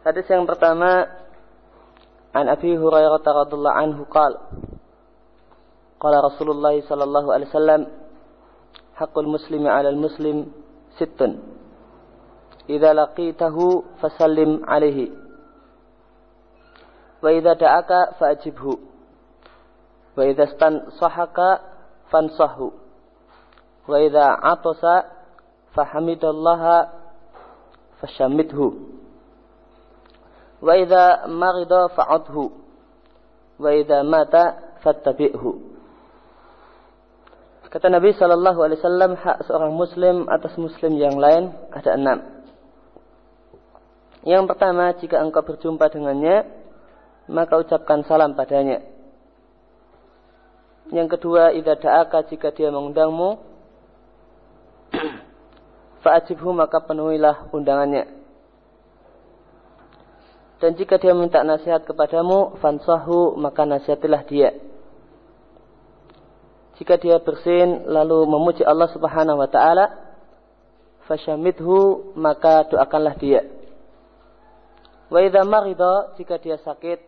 Hadis yang pertama An Abi Hurairah radhiyallahu anhu qala Qala Rasulullah sallallahu alaihi wasallam Haqqul muslimi 'alal muslim sittun. Idza laqitahu fasallim alaihi. Wa idza da'aka fa'ajibhu. Wa idza sahaka fansahu. Wa idza atasa fahamidallaha fashamidhu wa idza marida fa'udhu. Wa idza mata fattabi'hu. Kata Nabi sallallahu alaihi wasallam hak seorang muslim atas muslim yang lain ada enam. Yang pertama jika engkau berjumpa dengannya maka ucapkan salam padanya. Yang kedua idza da'aka jika dia mengundangmu fa'ajibhu maka penuhilah undangannya dan jika dia minta nasihat kepadamu, fansahu, maka nasihatilah dia. Jika dia bersin lalu memuji Allah Subhanahu wa taala, fasyamithu, maka doakanlah dia. Wa idza marida, jika dia sakit,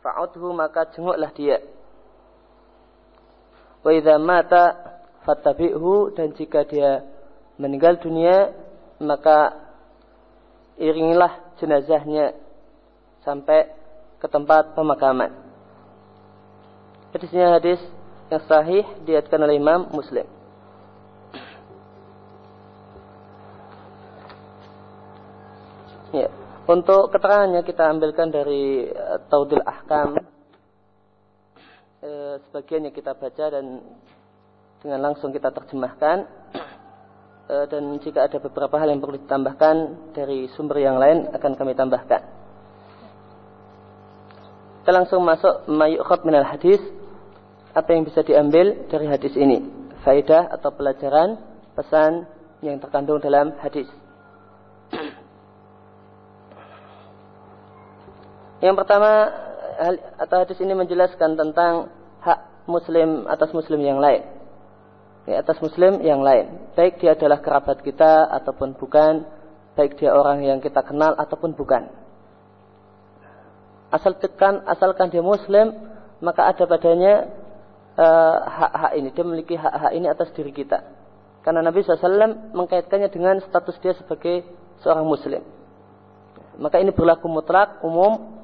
fa'udhu, maka jenguklah dia. Wa idza mata, fattabi'hu, dan jika dia meninggal dunia, maka iringilah jenazahnya sampai ke tempat pemakaman. Hadisnya hadis yang sahih diatkan oleh Imam Muslim. Ya, untuk keterangannya kita ambilkan dari uh, Taudil Ahkam. E, sebagiannya kita baca dan dengan langsung kita terjemahkan. Eh, dan jika ada beberapa hal yang perlu ditambahkan dari sumber yang lain akan kami tambahkan. Kita langsung masuk mayukhab minal hadis. Apa yang bisa diambil dari hadis ini? Faidah atau pelajaran, pesan yang terkandung dalam hadis. Yang pertama, atau hadis ini menjelaskan tentang hak muslim atas muslim yang lain di atas muslim yang lain. Baik dia adalah kerabat kita ataupun bukan, baik dia orang yang kita kenal ataupun bukan. Asal tekan, asalkan dia muslim, maka ada padanya eh, hak-hak uh, ini. Dia memiliki hak-hak ini atas diri kita. Karena Nabi SAW mengkaitkannya dengan status dia sebagai seorang muslim. Maka ini berlaku mutlak, umum,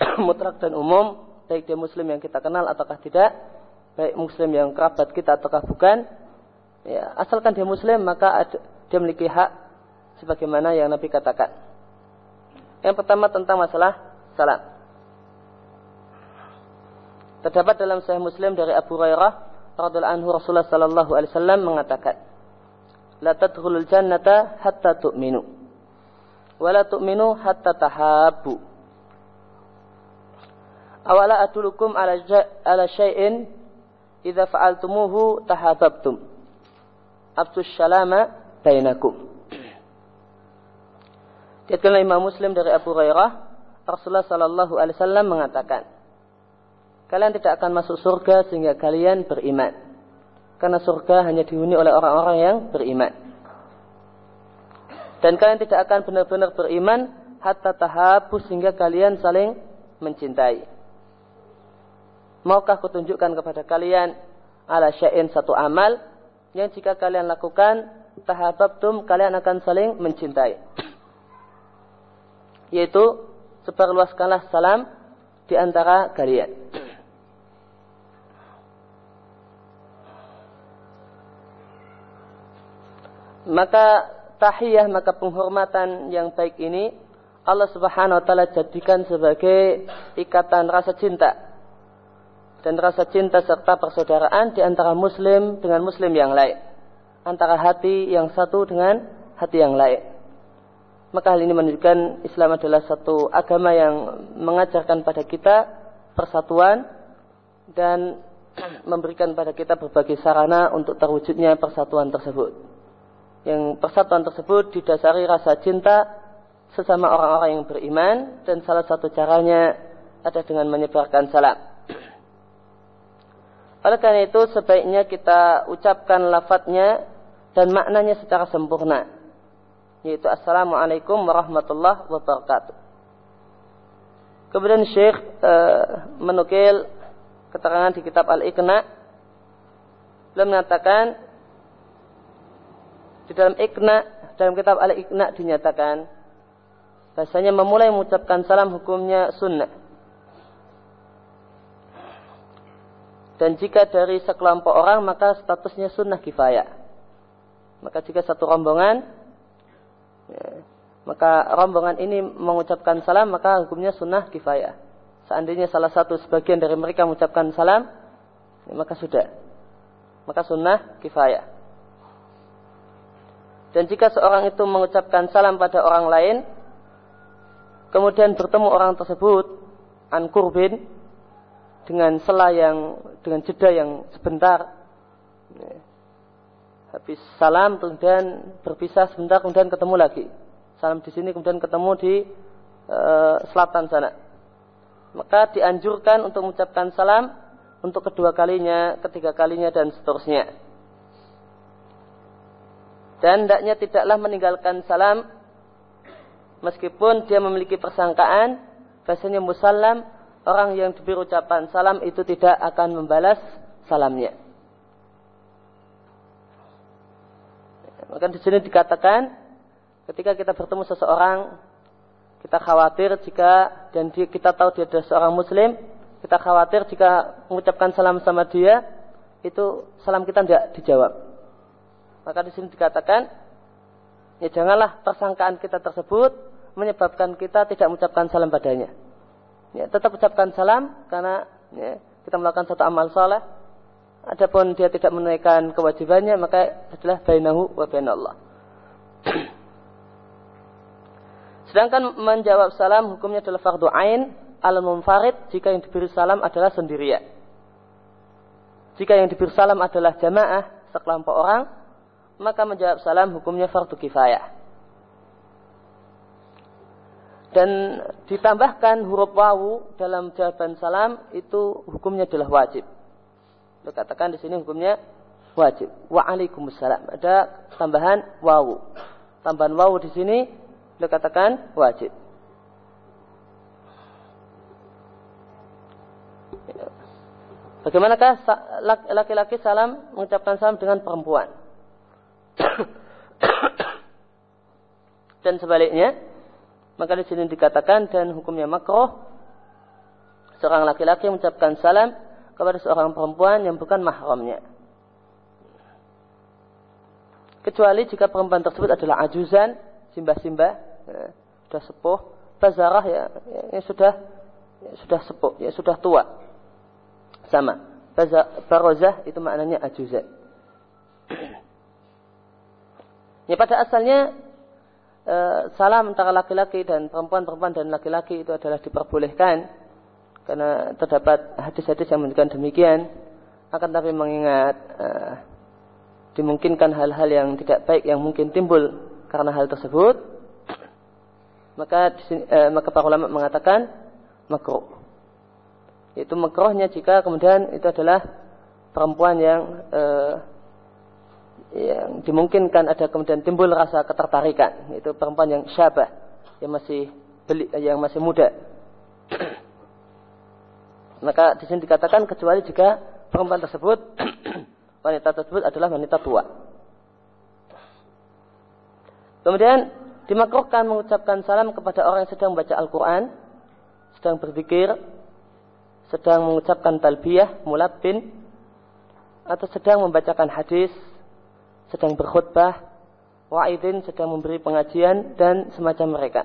mutlak dan umum, baik dia muslim yang kita kenal ataukah tidak, baik muslim yang kerabat kita ataukah bukan ya, asalkan dia muslim maka dia memiliki hak sebagaimana yang Nabi katakan. Yang pertama tentang masalah salam terdapat dalam Sahih Muslim dari Abu Hurairah radhiyallahu anhu Rasulullah sallallahu alaihi wasallam mengatakan la tadkhulul jannata hatta tu'minu wa la tu'minu hatta tahabbu. Awala adulukum ala ala syai'in idza fa'altumuhu tahabbtum. Afsus salama bainakum. Diatkanlah Imam Muslim dari Abu Hurairah Rasulullah sallallahu alaihi wasallam mengatakan Kalian tidak akan masuk surga sehingga kalian beriman karena surga hanya dihuni oleh orang-orang yang beriman. Dan kalian tidak akan benar-benar beriman hatta tahabu sehingga kalian saling mencintai Maukah kutunjukkan kepada kalian ala syai'in satu amal yang jika kalian lakukan tahabbtum kalian akan saling mencintai. Yaitu sebarluaskanlah salam di antara kalian. Maka tahiyah maka penghormatan yang baik ini Allah Subhanahu wa taala jadikan sebagai ikatan rasa cinta dan rasa cinta serta persaudaraan di antara muslim dengan muslim yang lain. Antara hati yang satu dengan hati yang lain. Maka hal ini menunjukkan Islam adalah satu agama yang mengajarkan pada kita persatuan dan memberikan pada kita berbagai sarana untuk terwujudnya persatuan tersebut. Yang persatuan tersebut didasari rasa cinta sesama orang-orang yang beriman dan salah satu caranya ada dengan menyebarkan salam. Oleh karena itu sebaiknya kita ucapkan lafadznya dan maknanya secara sempurna. yaitu Assalamualaikum warahmatullahi wabarakatuh. Kemudian Syekh e, menukil keterangan di kitab Al-Iqna beliau mengatakan di dalam Iqna dalam kitab Al-Iqna dinyatakan bahasanya memulai mengucapkan salam hukumnya sunnah Dan jika dari sekelompok orang maka statusnya sunnah kifayah. Maka jika satu rombongan, ya, maka rombongan ini mengucapkan salam maka hukumnya sunnah kifayah. Seandainya salah satu sebagian dari mereka mengucapkan salam, ya, maka sudah. Maka sunnah kifayah. Dan jika seorang itu mengucapkan salam pada orang lain, kemudian bertemu orang tersebut, an kurbin, dengan sela yang dengan jeda yang sebentar ya. habis salam kemudian berpisah sebentar kemudian ketemu lagi salam di sini kemudian ketemu di uh, selatan sana maka dianjurkan untuk mengucapkan salam untuk kedua kalinya, ketiga kalinya dan seterusnya. Dan hendaknya tidaklah meninggalkan salam meskipun dia memiliki persangkaan bahasanya musallam orang yang diberi ucapan salam itu tidak akan membalas salamnya. Maka di sini dikatakan ketika kita bertemu seseorang kita khawatir jika dan kita tahu dia adalah seorang muslim, kita khawatir jika mengucapkan salam sama dia itu salam kita tidak dijawab. Maka di sini dikatakan ya janganlah persangkaan kita tersebut menyebabkan kita tidak mengucapkan salam padanya ya, tetap ucapkan salam karena ya, kita melakukan satu amal soleh. Adapun dia tidak menunaikan kewajibannya maka adalah bainahu wa bainallah. Sedangkan menjawab salam hukumnya adalah fardu ain al munfarid jika yang diberi salam adalah sendirian. Jika yang diberi salam adalah jamaah sekelompok orang, maka menjawab salam hukumnya fardu kifayah dan ditambahkan huruf wawu dalam jawaban salam itu hukumnya adalah wajib. Kita katakan di sini hukumnya wajib. Waalaikumsalam. Ada tambahan wawu. Tambahan wawu di sini kita katakan wajib. Bagaimanakah laki-laki salam mengucapkan salam dengan perempuan? Dan sebaliknya, maka di sini dikatakan dan hukumnya makroh seorang laki-laki mengucapkan salam kepada seorang perempuan yang bukan mahramnya. Kecuali jika perempuan tersebut adalah ajuzan, simbah-simbah, ya, sudah sepuh, bazarah ya, ya, ya sudah ya, sudah sepuh, ya sudah tua. Sama. Barozah itu maknanya ajuzan. ya pada asalnya e, salam antara laki-laki dan perempuan-perempuan dan laki-laki itu adalah diperbolehkan. Karena terdapat hadis-hadis yang menunjukkan demikian. Akan tapi mengingat e, dimungkinkan hal-hal yang tidak baik yang mungkin timbul karena hal tersebut maka e, maka para ulama mengatakan makruh. Itu makruhnya jika kemudian itu adalah perempuan yang e, yang dimungkinkan ada kemudian timbul rasa ketertarikan. Itu perempuan yang syabah yang masih beli, yang masih muda. Maka di sini dikatakan kecuali jika perempuan tersebut wanita tersebut adalah wanita tua. Kemudian dimakruhkan mengucapkan salam kepada orang yang sedang membaca Al-Quran sedang berzikir sedang mengucapkan talbiyah mulabbin atau sedang membacakan hadis sedang berkhutbah, wa'idin sedang memberi pengajian dan semacam mereka.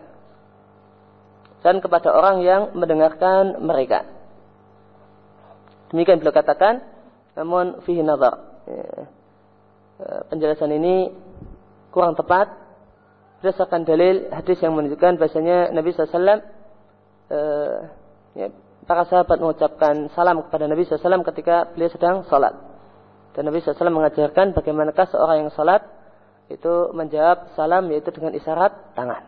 Dan kepada orang yang mendengarkan mereka. Demikian beliau katakan, namun fihi nazar. Ya. E, penjelasan ini kurang tepat berdasarkan dalil hadis yang menunjukkan bahasanya Nabi SAW eh, ya, para sahabat mengucapkan salam kepada Nabi SAW ketika beliau sedang sholat. Dan Nabi SAW mengajarkan bagaimanakah seorang yang salat itu menjawab salam yaitu dengan isyarat tangan.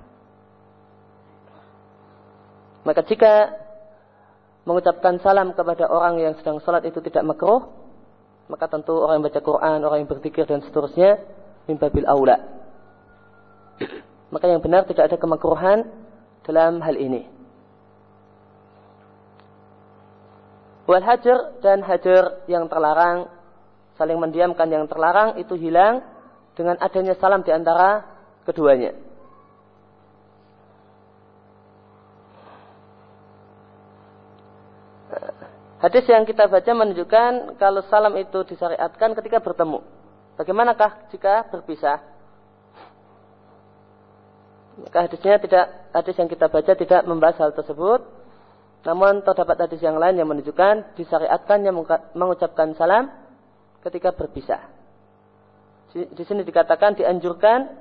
Maka jika mengucapkan salam kepada orang yang sedang salat itu tidak makruh, maka tentu orang yang baca Quran, orang yang berzikir dan seterusnya mimbabil aula. Maka yang benar tidak ada kemakruhan dalam hal ini. Wal hajar dan hajar yang terlarang, saling mendiamkan yang terlarang itu hilang dengan adanya salam di antara keduanya. Hadis yang kita baca menunjukkan kalau salam itu disyariatkan ketika bertemu. Bagaimanakah jika berpisah? Maka hadisnya tidak hadis yang kita baca tidak membahas hal tersebut. Namun terdapat hadis yang lain yang menunjukkan disyariatkannya mengucapkan salam ketika berpisah. Di sini dikatakan dianjurkan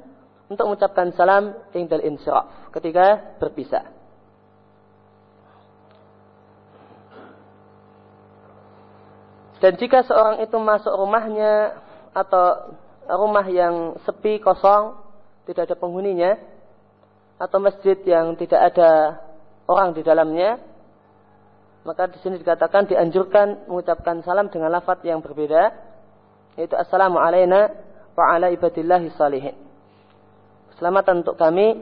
untuk mengucapkan salam indal insyraf ketika berpisah. Dan jika seorang itu masuk rumahnya atau rumah yang sepi kosong, tidak ada penghuninya, atau masjid yang tidak ada orang di dalamnya, maka di sini dikatakan dianjurkan mengucapkan salam dengan lafaz yang berbeda, yaitu assalamu alayna wa ala ibadillahi salihin. Selamatan untuk kami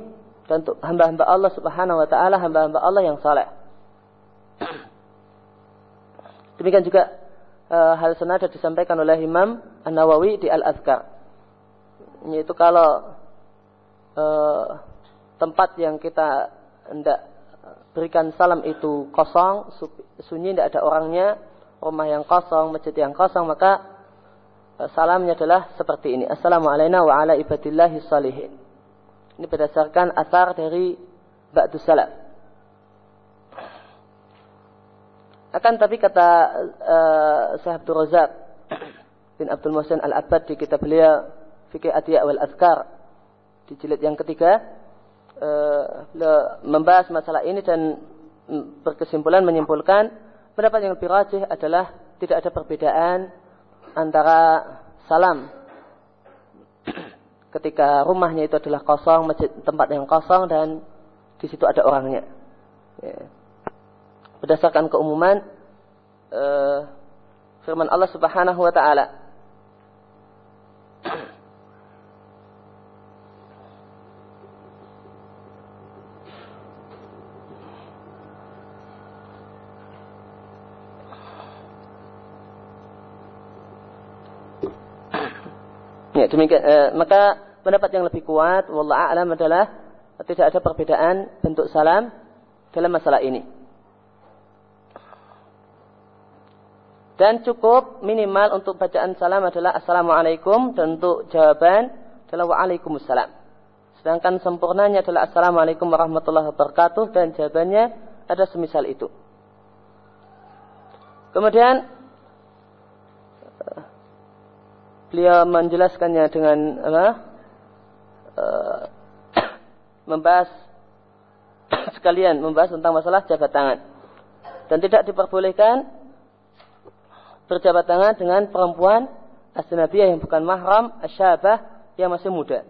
dan untuk hamba-hamba Allah Subhanahu wa taala, hamba-hamba Allah yang saleh. Demikian juga e, hal senada disampaikan oleh Imam An-Nawawi di Al-Azkar. Yaitu kalau e, tempat yang kita hendak berikan salam itu kosong, sunyi, tidak ada orangnya, rumah yang kosong, masjid yang kosong, maka salamnya adalah seperti ini. Assalamualaikum wa ala ibadillahi. Ini berdasarkan asar dari Ba'du Salam. Akan tapi kata uh, Syekh Abdul Razak bin Abdul Muhsin Al-Abbad di kitab beliau Fikih Atiya wal Azkar di jilid yang ketiga uh, membahas masalah ini dan berkesimpulan menyimpulkan pendapat yang lebih rajih adalah tidak ada perbedaan antara salam ketika rumahnya itu adalah kosong, masjid tempat yang kosong dan di situ ada orangnya. Ya. Berdasarkan keumuman uh, firman Allah Subhanahu wa taala demikian eh, maka pendapat yang lebih kuat wallah a'lam adalah tidak ada perbedaan bentuk salam dalam masalah ini. Dan cukup minimal untuk bacaan salam adalah Assalamualaikum dan untuk jawaban adalah Waalaikumsalam. Sedangkan sempurnanya adalah Assalamualaikum warahmatullahi wabarakatuh dan jawabannya ada semisal itu. Kemudian beliau menjelaskannya dengan apa? Uh, membahas sekalian membahas tentang masalah jabat tangan dan tidak diperbolehkan berjabat tangan dengan perempuan asnabiyah yang bukan mahram asyabah yang masih muda.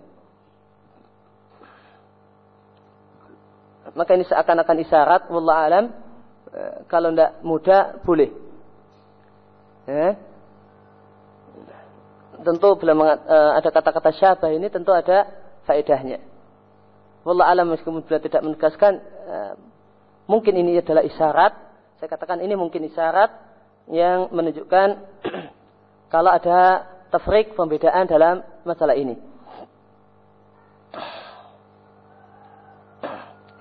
Maka ini seakan-akan isyarat, wallah alam, eh, kalau tidak muda boleh. Ya tentu bila uh, ada kata-kata syabah ini tentu ada faedahnya. Wallah alam meskipun bila tidak menegaskan uh, mungkin ini adalah isyarat. Saya katakan ini mungkin isyarat yang menunjukkan kalau ada tafrik pembedaan dalam masalah ini.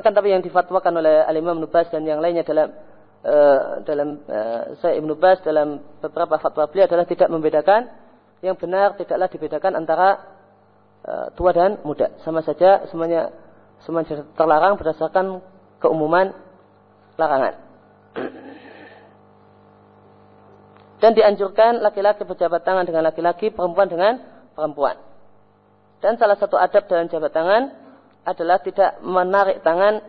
Akan tapi yang difatwakan oleh Al-Imam Nubas dan yang lainnya dalam uh, dalam saya Ibnu Bas dalam beberapa fatwa beliau adalah tidak membedakan yang benar tidaklah dibedakan antara uh, tua dan muda. Sama saja semuanya semuanya terlarang berdasarkan keumuman larangan. Dan dianjurkan laki-laki berjabat tangan dengan laki-laki, perempuan dengan perempuan. Dan salah satu adab dalam jabat tangan adalah tidak menarik tangan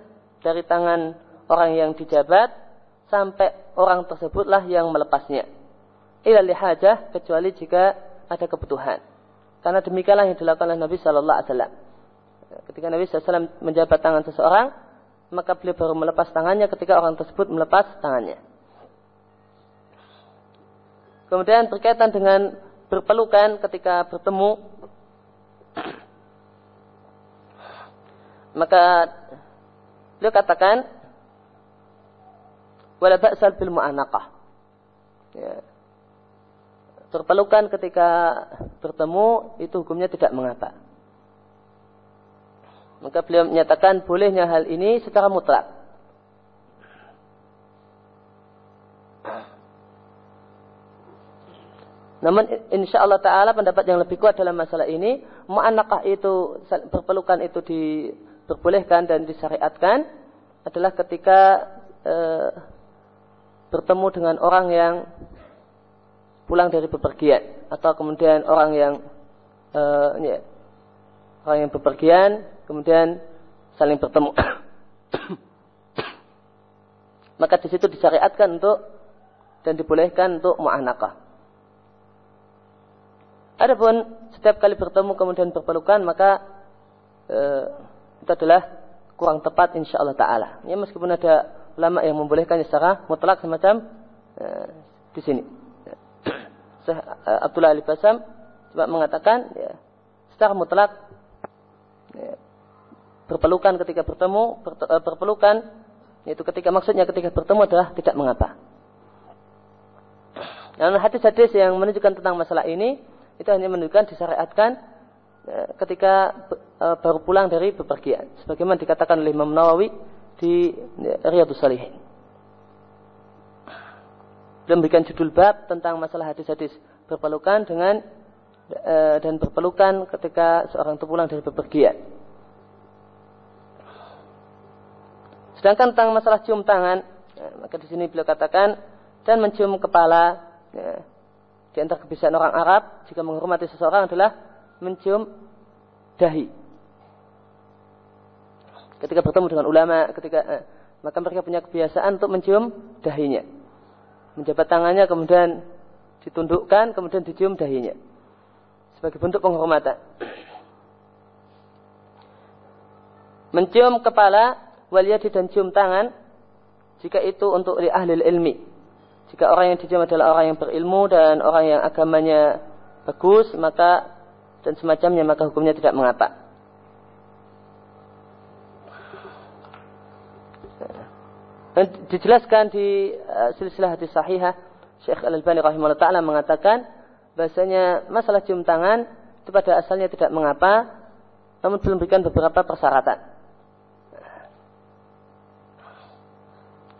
dari tangan orang yang dijabat sampai orang tersebutlah yang melepasnya. Ila lihajah kecuali jika ada kebutuhan. Karena demikianlah yang dilakukan oleh Nabi Shallallahu Alaihi Wasallam. Ketika Nabi SAW menjabat tangan seseorang, maka beliau baru melepas tangannya ketika orang tersebut melepas tangannya. Kemudian berkaitan dengan berpelukan ketika bertemu, maka beliau katakan wala ba'sal bil mu'anaqah. Ya. Terpelukan ketika bertemu itu hukumnya tidak mengapa. Maka beliau menyatakan bolehnya hal ini secara mutlak. Namun insya Allah Taala pendapat yang lebih kuat dalam masalah ini, mu'anakah itu berpelukan itu diperbolehkan dan disyariatkan adalah ketika e, bertemu dengan orang yang pulang dari bepergian atau kemudian orang yang e, ya, orang yang bepergian kemudian saling bertemu. Maka di situ disyariatkan untuk dan dibolehkan untuk mu'anakah. Adapun setiap kali bertemu kemudian berpelukan maka e, itu adalah kurang tepat insya Allah Taala. Ya meskipun ada ulama yang membolehkannya secara mutlak semacam e, di sini. Syekh e, Abdullah Ali Basam coba mengatakan ya, secara mutlak ya, berpelukan ketika bertemu ber, berpelukan itu ketika maksudnya ketika bertemu adalah tidak mengapa. Dan hadis-hadis yang menunjukkan tentang masalah ini itu hanya menunjukkan disyariatkan e, ketika e, baru pulang dari bepergian. Sebagaimana dikatakan oleh Imam Nawawi di e, Riyadus Salihin. Dan memberikan judul bab tentang masalah hadis-hadis berpelukan dengan dan berpelukan ketika seorang itu pulang dari bepergian. Sedangkan tentang masalah cium tangan, maka di sini beliau katakan dan mencium kepala, ya, di antara kebiasaan orang Arab jika menghormati seseorang adalah mencium dahi. Ketika bertemu dengan ulama, ketika eh, maka mereka punya kebiasaan untuk mencium dahinya. Menjabat tangannya kemudian ditundukkan, kemudian dicium dahinya. Sebagai bentuk penghormatan. Mencium kepala, waliyadi dan cium tangan, jika itu untuk li ahli ilmi jika orang yang dijam adalah orang yang berilmu dan orang yang agamanya bagus, maka dan semacamnya maka hukumnya tidak mengapa. Dan dijelaskan di uh, silsilah hadis sahihah Syekh Al-Albani rahimahullah taala mengatakan bahasanya masalah cium tangan itu pada asalnya tidak mengapa namun belum berikan beberapa persyaratan.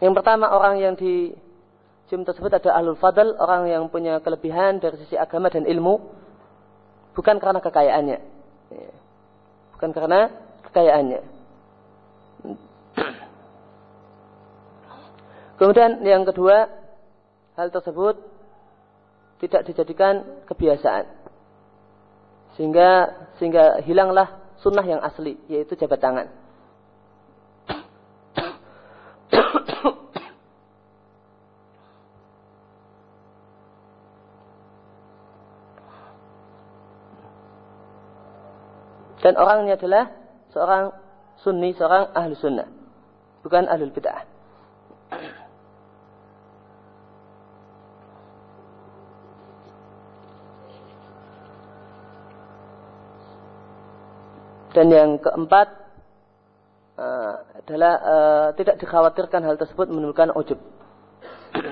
Yang pertama orang yang di Jum tersebut ada ahlul fadl, orang yang punya kelebihan dari sisi agama dan ilmu, bukan karena kekayaannya. Ya. Bukan karena kekayaannya. Kemudian yang kedua, hal tersebut tidak dijadikan kebiasaan. Sehingga sehingga hilanglah sunnah yang asli, yaitu jabat tangan. Dan orangnya adalah seorang sunni, seorang ahli sunnah. Bukan ahli bid'ah. Dan yang keempat uh, adalah uh, tidak dikhawatirkan hal tersebut menimbulkan ujub.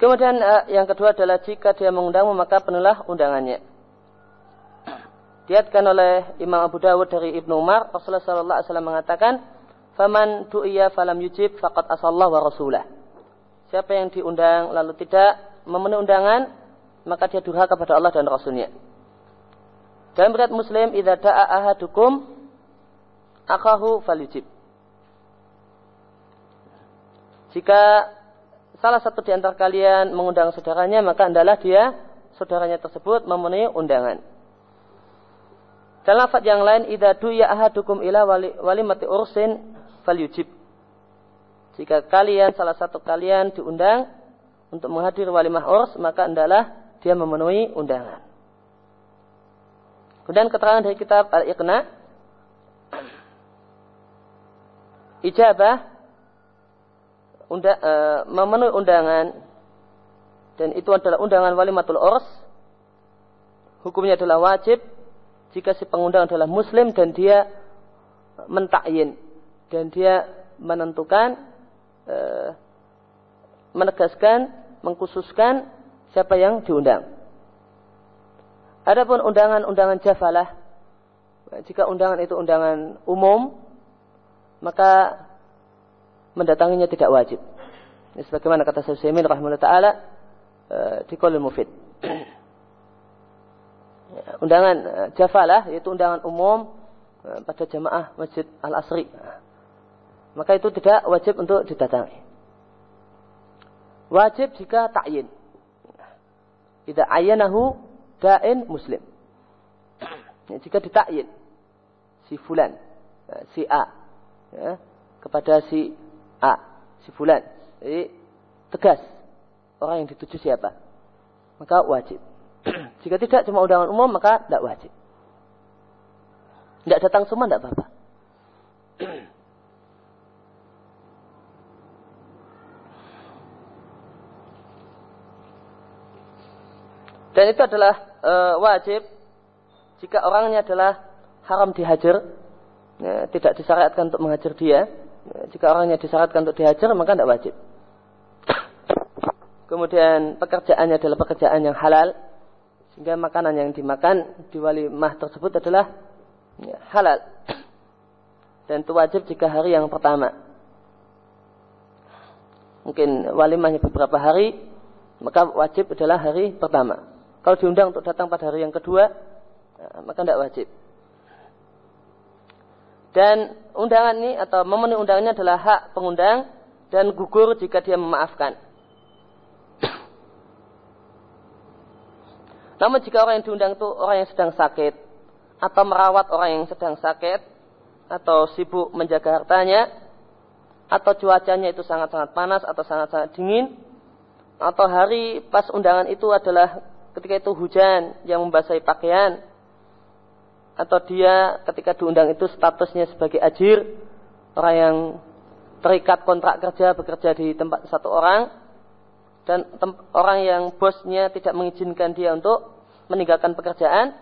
Kemudian uh, yang kedua adalah jika dia mengundangmu maka penuhlah undangannya. Diatkan oleh Imam Abu Dawud dari Ibnu Umar, Rasulullah sallallahu mengatakan, "Faman du'iya falam yujib faqad asallahu wa rasulah." Siapa yang diundang lalu tidak memenuhi undangan, maka dia durhaka kepada Allah dan Rasulnya. Dalam riwayat Muslim, "Idza da'a ahadukum akahu falyujib." Jika salah satu di antara kalian mengundang saudaranya, maka adalah dia saudaranya tersebut memenuhi undangan. Dalam lafaz yang lain, idza duya ahadukum ila wali, walimati ursin falyujib. Jika kalian salah satu kalian diundang untuk menghadiri walimah urs, maka adalah dia memenuhi undangan. Kemudian keterangan dari kitab Al-Iqna. Ijabah. Unda, e, memenuhi undangan. Dan itu adalah undangan walimatul urs. Hukumnya adalah wajib jika si pengundang adalah muslim dan dia mentakyin dan dia menentukan uh, menegaskan mengkhususkan siapa yang diundang. Adapun undangan-undangan jafalah jika undangan itu undangan umum maka mendatanginya tidak wajib. Ini sebagaimana kata Syaikh rahimahullah taala uh, di Qaulul Mufid. undangan uh, jafalah yaitu undangan umum uh, pada jamaah Masjid Al-Asri. Maka itu tidak wajib untuk didatangi. Wajib jika ta'yin. Tidak ayanahu da'in muslim. Ya, jika ditakyin si fulan, si A, ya, kepada si A, si fulan. Jadi tegas orang yang dituju siapa. Maka wajib. Jika tidak cuma undangan umum maka tidak wajib. Tidak datang semua tidak apa-apa. Dan itu adalah e, wajib jika orangnya adalah haram dihajar, ya, tidak disyariatkan untuk menghajar dia, jika orangnya disyaratkan untuk dihajar maka tidak wajib. Kemudian pekerjaannya adalah pekerjaan yang halal sehingga makanan yang dimakan di walimah tersebut adalah ya, halal. Dan itu wajib jika hari yang pertama. Mungkin walimahnya beberapa hari, maka wajib adalah hari pertama. Kalau diundang untuk datang pada hari yang kedua, ya, maka tidak wajib. Dan undangan ini atau memenuhi undangannya adalah hak pengundang dan gugur jika dia memaafkan. Namun jika orang yang diundang itu orang yang sedang sakit atau merawat orang yang sedang sakit atau sibuk menjaga hartanya atau cuacanya itu sangat-sangat panas atau sangat-sangat dingin atau hari pas undangan itu adalah ketika itu hujan yang membasahi pakaian atau dia ketika diundang itu statusnya sebagai ajir orang yang terikat kontrak kerja bekerja di tempat satu orang dan orang yang bosnya tidak mengizinkan dia untuk meninggalkan pekerjaan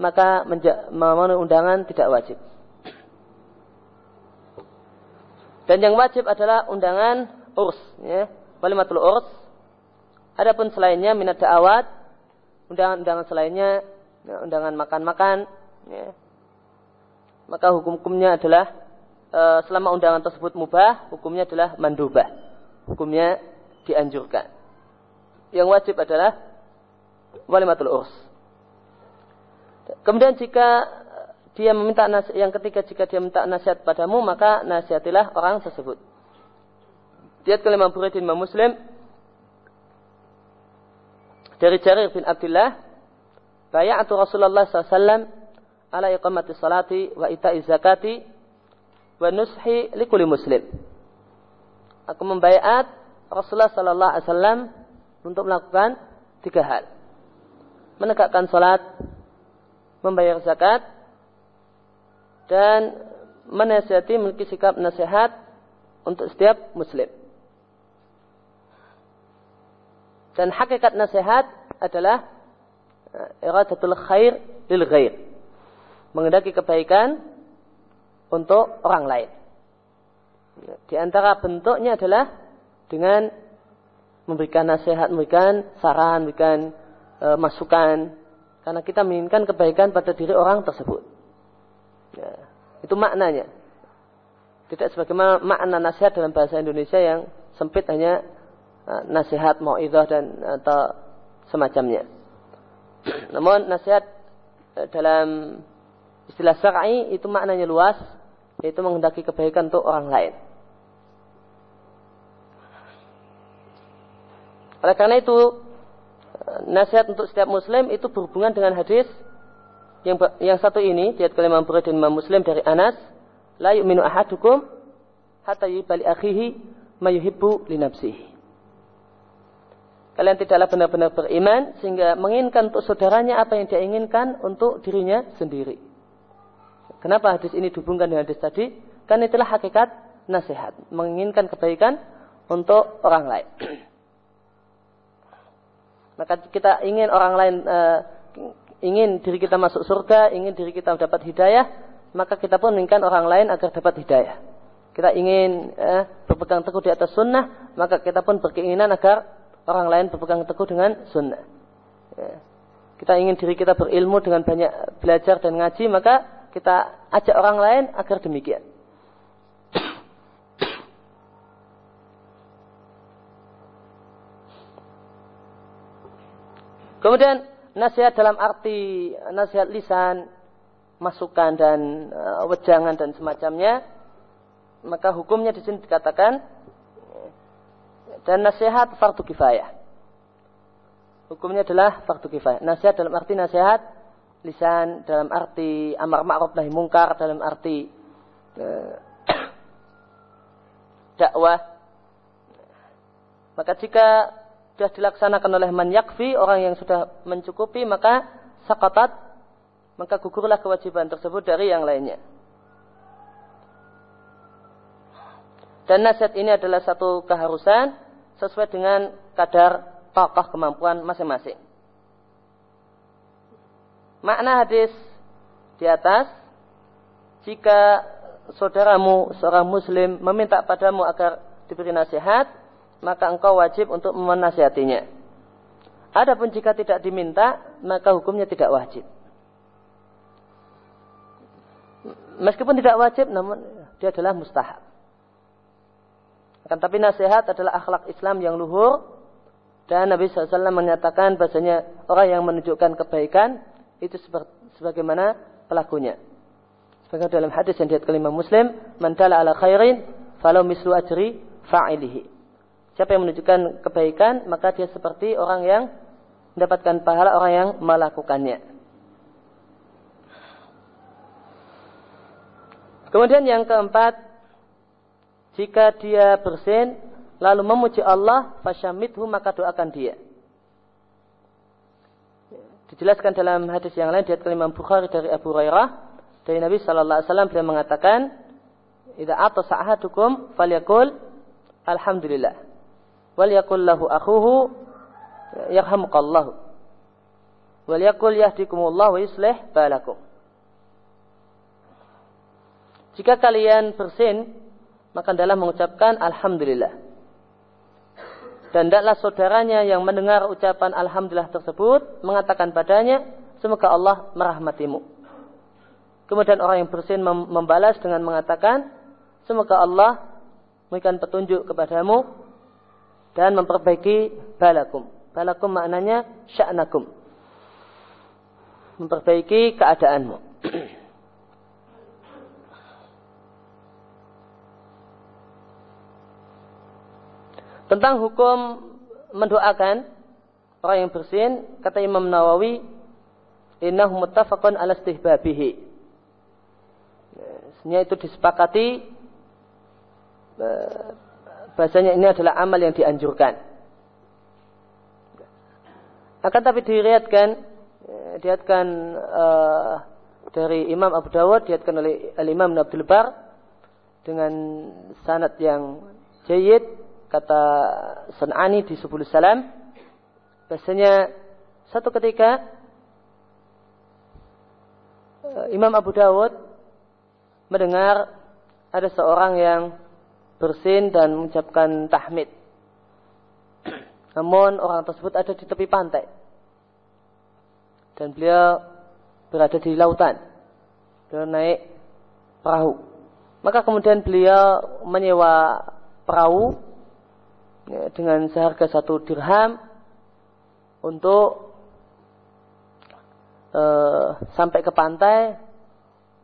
maka memenuhi undangan tidak wajib. Dan yang wajib adalah undangan urs ya. Walimatul urs adapun selainnya minat da'awat undangan-undangan selainnya ya, undangan makan-makan ya, maka hukum-hukumnya adalah e, selama undangan tersebut mubah, hukumnya adalah mandubah. Hukumnya dianjurkan. Yang wajib adalah walimatul urs. Kemudian jika dia meminta nasihat, yang ketiga jika dia minta nasihat padamu, maka nasihatilah orang tersebut. Lihat kelima Buridin Muslim dari Jarir bin Abdullah, bayatu Rasulullah SAW ala iqamati salati wa ita'i zakati wa nushi likuli muslim. Aku membayat Rasulullah sallallahu alaihi wasallam untuk melakukan tiga hal. Menegakkan salat, membayar zakat, dan menasihati memiliki sikap nasihat untuk setiap muslim. Dan hakikat nasihat adalah eh, iradatul khair lil ghair mengendaki kebaikan untuk orang lain. Di antara bentuknya adalah dengan memberikan nasihat, memberikan saran, memberikan e, masukan. Karena kita menginginkan kebaikan pada diri orang tersebut. Ya, itu maknanya. Tidak sebagaimana makna nasihat dalam bahasa Indonesia yang sempit hanya nasihat, mau'idah dan atau semacamnya. Namun nasihat e, dalam Istilah syar'i itu maknanya luas, yaitu menghendaki kebaikan untuk orang lain. Oleh karena itu, nasihat untuk setiap muslim itu berhubungan dengan hadis yang yang satu ini, diat kelima Bukhari dan Imam Muslim dari Anas, la yu'minu ahadukum hatta yubali akhihi mayuhibbu li nafsihi. Kalian tidaklah benar-benar beriman sehingga menginginkan untuk saudaranya apa yang dia inginkan untuk dirinya sendiri. Kenapa hadis ini dihubungkan dengan hadis tadi? Karena itulah hakikat nasihat. Menginginkan kebaikan untuk orang lain. Maka kita ingin orang lain, uh, ingin diri kita masuk surga, ingin diri kita dapat hidayah, maka kita pun menginginkan orang lain agar dapat hidayah. Kita ingin eh, berpegang teguh di atas sunnah, maka kita pun berkeinginan agar orang lain berpegang teguh dengan sunnah. Ya. Kita ingin diri kita berilmu dengan banyak belajar dan ngaji, maka kita ajak orang lain agar demikian. Kemudian nasihat dalam arti nasihat lisan, masukan dan uh, wejangan dan semacamnya, maka hukumnya di sini dikatakan dan nasihat fardu kifayah. Hukumnya adalah fardu kifayah. Nasihat dalam arti nasihat lisan, dalam arti amar ma'ruf nahi mungkar, dalam arti uh, dakwah. Maka jika sudah dilaksanakan oleh man yakfi, orang yang sudah mencukupi, maka sakatat, maka gugurlah kewajiban tersebut dari yang lainnya. Dan nasihat ini adalah satu keharusan sesuai dengan kadar tokoh kemampuan masing-masing. Makna hadis di atas, jika saudaramu seorang muslim meminta padamu agar diberi nasihat, maka engkau wajib untuk menasihatinya. Adapun jika tidak diminta, maka hukumnya tidak wajib. Meskipun tidak wajib, namun dia adalah mustahab. Akan tapi nasihat adalah akhlak Islam yang luhur. Dan Nabi SAW menyatakan bahasanya orang yang menunjukkan kebaikan itu sebagaimana pelakunya. Sebagai dalam hadis yang diat kelima Muslim, "Mantala ala khairin falau mislu ajri fa'ilihi." Siapa yang menunjukkan kebaikan, maka dia seperti orang yang mendapatkan pahala orang yang melakukannya. Kemudian yang keempat, jika dia bersin lalu memuji Allah, fasyamithu maka doakan dia. Dijelaskan dalam hadis yang lain di kelima Bukhari dari Abu Hurairah dari Nabi sallallahu alaihi wasallam beliau mengatakan, "Idza atasa ahadukum falyakul alhamdulillah." wal yakul lahu akhuhu yarhamukallahu wal yakul yahdikumullahu islih balakum jika kalian bersin maka dalam mengucapkan alhamdulillah dan tidaklah saudaranya yang mendengar ucapan alhamdulillah tersebut mengatakan padanya semoga Allah merahmatimu kemudian orang yang bersin membalas dengan mengatakan semoga Allah memberikan petunjuk kepadamu dan memperbaiki balakum. Balakum maknanya sya'nakum. Memperbaiki keadaanmu. Tentang hukum mendoakan orang yang bersin, kata Imam Nawawi, innahu muttafaqun ala istihbabihi. Sebenarnya itu disepakati eh, bahasanya ini adalah amal yang dianjurkan. Akan tapi diriatkan, diriatkan uh, dari Imam Abu Dawud, diriatkan oleh Al Imam Abdul Bar dengan sanad yang jayid kata Sanani di Subul Salam bahasanya satu ketika uh, Imam Abu Dawud mendengar ada seorang yang bersin dan mengucapkan tahmid. Namun orang tersebut ada di tepi pantai. Dan beliau berada di lautan. Beliau naik perahu. Maka kemudian beliau menyewa perahu ya, dengan seharga satu dirham untuk uh, sampai ke pantai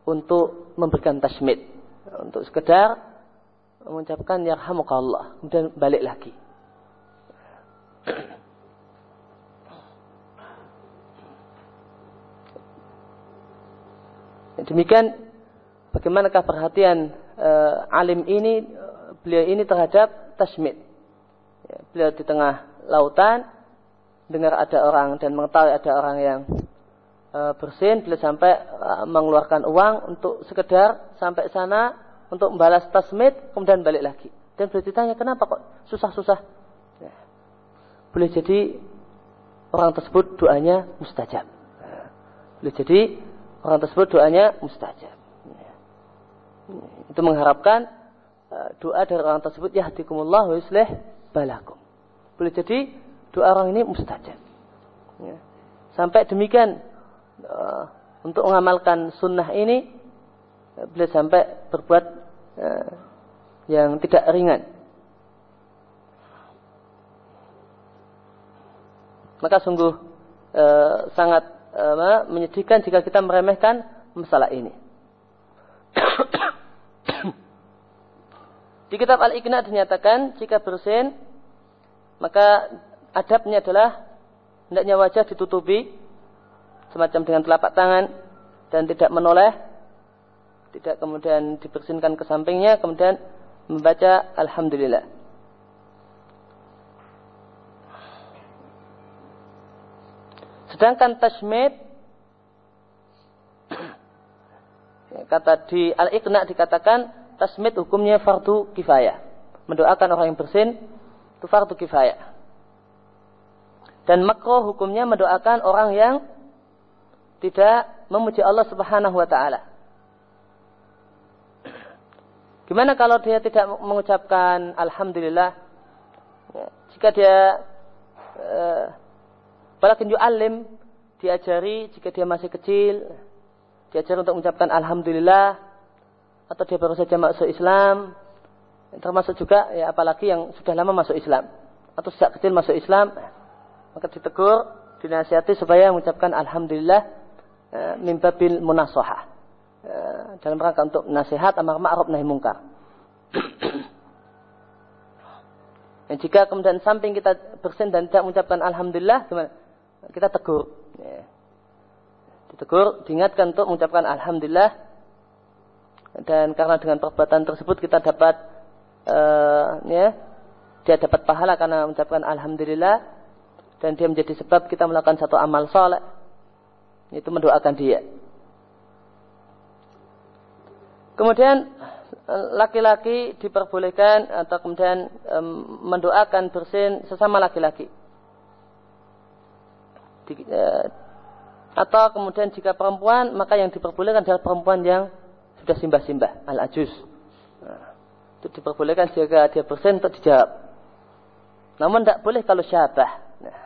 untuk memberikan tasmid. Untuk sekedar mengucapkan yarhamukallah kemudian balik lagi. Demikian bagaimanakah perhatian uh, alim ini beliau ini terhadap tasmid? ya, beliau di tengah lautan dengar ada orang dan mengetahui ada orang yang uh, bersin beliau sampai uh, mengeluarkan uang untuk sekedar sampai sana untuk membalas tasmid, kemudian balik lagi. Dan beliau ditanya, kenapa kok susah-susah? Ya. Boleh jadi orang tersebut doanya mustajab. Boleh jadi orang tersebut doanya mustajab. Itu mengharapkan uh, doa dari orang tersebut ya hatikumullah wa yuslih balakum. Boleh jadi doa orang ini mustajab. Ya. Sampai demikian uh, untuk mengamalkan sunnah ini uh, boleh sampai berbuat uh, yang tidak ringan. Maka sungguh uh, sangat uh, menyedihkan jika kita meremehkan masalah ini. Di kitab Al-Iqna dinyatakan jika bersin maka adabnya adalah hendaknya wajah ditutupi semacam dengan telapak tangan dan tidak menoleh tidak kemudian dibersinkan ke sampingnya kemudian membaca alhamdulillah sedangkan tasmid kata di al-iqna dikatakan tasmid hukumnya fardu kifayah. Mendoakan orang yang bersin itu fardu kifayah. Dan makro hukumnya mendoakan orang yang tidak memuji Allah Subhanahu wa taala. Gimana kalau dia tidak mengucapkan alhamdulillah? Ya, jika dia uh, walakin yu'allim diajari jika dia masih kecil diajari untuk mengucapkan alhamdulillah atau dia baru saja masuk Islam, termasuk juga ya apalagi yang sudah lama masuk Islam atau sejak kecil masuk Islam, maka ditegur, dinasihati supaya mengucapkan alhamdulillah e, mimbabil munasohah e, dalam rangka untuk nasihat amar ma'ruf nahi mungkar. Dan jika kemudian samping kita bersin dan tidak mengucapkan alhamdulillah, gimana? Kita tegur. Ya. Ditegur, diingatkan untuk mengucapkan alhamdulillah dan karena dengan perbuatan tersebut kita dapat uh, ya dia dapat pahala karena mengucapkan alhamdulillah dan dia menjadi sebab kita melakukan satu amal soleh. Itu mendoakan dia. Kemudian laki-laki diperbolehkan atau kemudian um, mendoakan bersin sesama laki-laki. Uh, atau kemudian jika perempuan maka yang diperbolehkan adalah perempuan yang sudah simbah-simbah al-ajus. Itu diperbolehkan jika dia bersin untuk dijawab. Namun tidak boleh kalau syabah. Nah,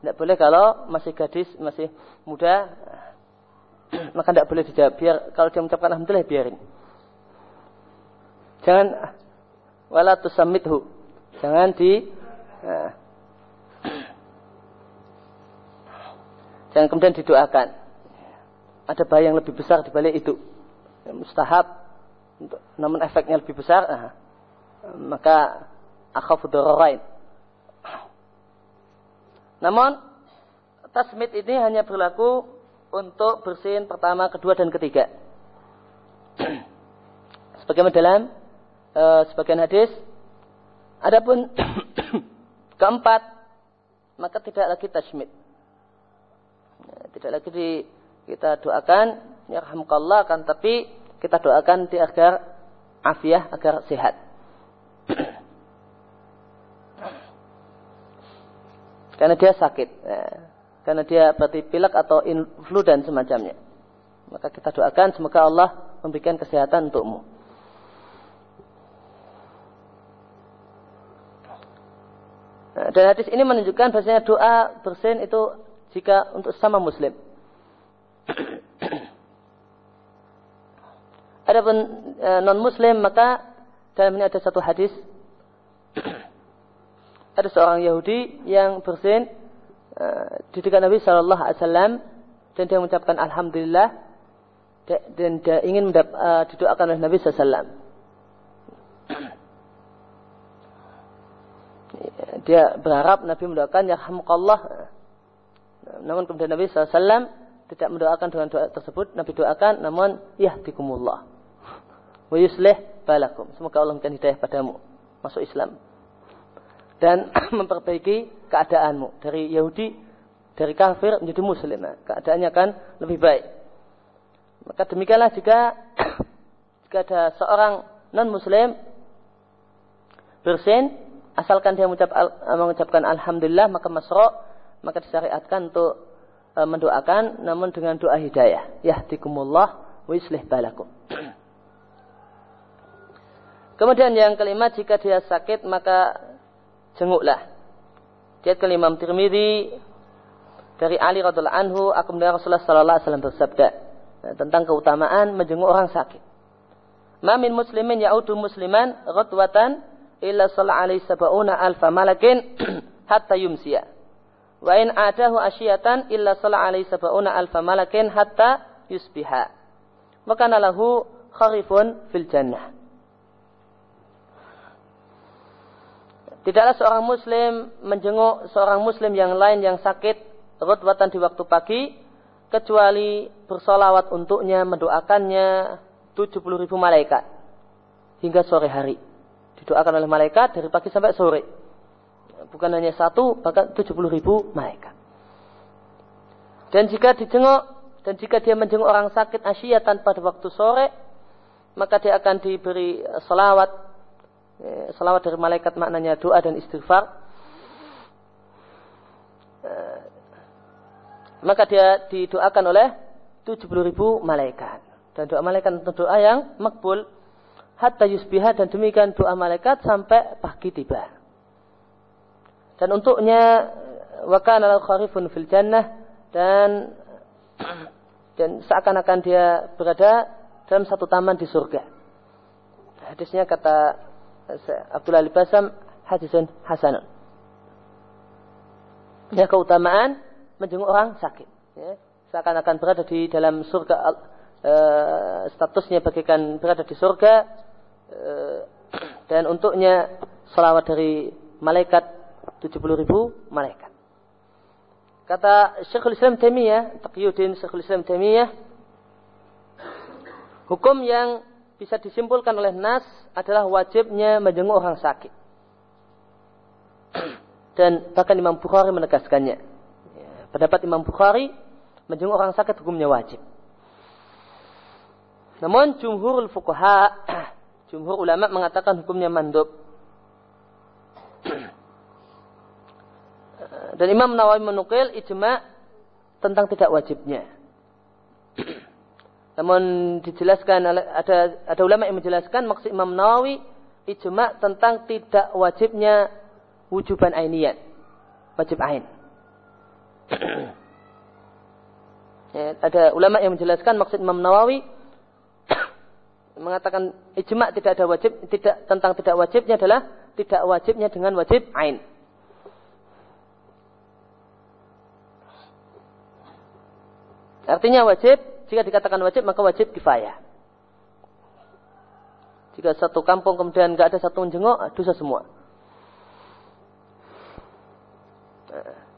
tidak boleh kalau masih gadis, masih muda. Maka tidak boleh dijawab. Biar kalau dia mengucapkan alhamdulillah biarin. Jangan wala tusammithu. Jangan di nah, jangan kemudian didoakan. Ada bahaya yang lebih besar di balik itu mustahab namun efeknya lebih besar nah, maka akhafu dararain namun tasmid ini hanya berlaku untuk bersin pertama, kedua dan ketiga. Sebagaimana dalam e, sebagian hadis adapun keempat maka tidak lagi tasmid. Tidak lagi di, kita doakan yarhamkallah kan tapi kita doakan dia agar afiah, agar sehat. karena dia sakit. Ya. Karena dia berarti pilek atau influ dan semacamnya. Maka kita doakan semoga Allah memberikan kesehatan untukmu. Nah, dan hadis ini menunjukkan bahasanya doa bersin itu jika untuk sama muslim. Adapun e, non muslim maka dalam ini ada satu hadis ada seorang Yahudi yang bersin e, di dekat Nabi Shallallahu Alaihi Wasallam dan dia mengucapkan Alhamdulillah dan dia ingin mendap, e, didoakan oleh Nabi Sallam. Dia berharap Nabi mendoakan ya Allah. Namun kemudian Nabi Sallam tidak mendoakan dengan doa tersebut. Nabi doakan namun yahdikumullah wa yuslih balakum. Semoga Allah memberikan hidayah padamu masuk Islam dan memperbaiki keadaanmu dari Yahudi dari kafir menjadi muslim. Nah, keadaannya akan lebih baik. Maka demikianlah jika jika ada seorang non muslim bersin asalkan dia mengucap, mengucapkan alhamdulillah maka masro maka disyariatkan untuk e, mendoakan namun dengan doa hidayah. Yahdikumullah wa yuslih balakum. Kemudian yang kelima, jika dia sakit maka jenguklah. Dia kelima Tirmidzi dari Ali radhiallahu anhu, aku mendengar Rasulullah sallallahu alaihi wasallam bersabda eh, tentang keutamaan menjenguk orang sakit. Ma min muslimin ya'udu musliman ghadwatan illa sallallahu alaihi sab'una alfa malakin hatta yumsiya. Wa in adahu asyiyatan illa sallallahu alaihi sab'una alfa malakin hatta yusbiha. Wa kana lahu kharifun fil jannah. Tidaklah seorang muslim menjenguk seorang muslim yang lain yang sakit rutbatan di waktu pagi kecuali bersolawat untuknya, mendoakannya 70 ribu malaikat hingga sore hari. Didoakan oleh malaikat dari pagi sampai sore. Bukan hanya satu, bahkan 70 ribu malaikat. Dan jika dijenguk dan jika dia menjenguk orang sakit asyiyatan pada waktu sore, maka dia akan diberi salawat Eh, salawat dari malaikat maknanya doa dan istighfar. Eh, maka dia didoakan oleh 70 ribu malaikat. Dan doa malaikat itu doa yang makbul. Hatta yusbiha dan demikian doa malaikat sampai pagi tiba. Dan untuknya wakana al kharifun fil jannah dan dan seakan-akan dia berada dalam satu taman di surga. Hadisnya kata Abdullah Al-Basam hadisun hasanun. Ya keutamaan menjenguk orang sakit. Ya. Seakan-akan berada di dalam surga e, statusnya bagaikan berada di surga e, dan untuknya salawat dari malaikat 70 ribu malaikat. Kata Syekhul Islam Taimiyah, Taqiyuddin Syekhul Islam Taimiyah, hukum yang bisa disimpulkan oleh Nas adalah wajibnya menjenguk orang sakit. Dan bahkan Imam Bukhari menegaskannya. Ya, pendapat Imam Bukhari, menjenguk orang sakit hukumnya wajib. Namun jumhurul fuqaha, jumhur ulama mengatakan hukumnya mandub. Dan Imam Nawawi menukil ijma tentang tidak wajibnya. Namun dijelaskan ada ada ulama yang menjelaskan maksud Imam Nawawi ijma tentang tidak wajibnya wujuban ainian. Wajib ain. ya, ada ulama yang menjelaskan maksud Imam Nawawi mengatakan ijma tidak ada wajib tidak tentang tidak wajibnya adalah tidak wajibnya dengan wajib ain. Artinya wajib jika dikatakan wajib maka wajib kifayah. Jika satu kampung kemudian nggak ada satu menjenguk, dosa semua.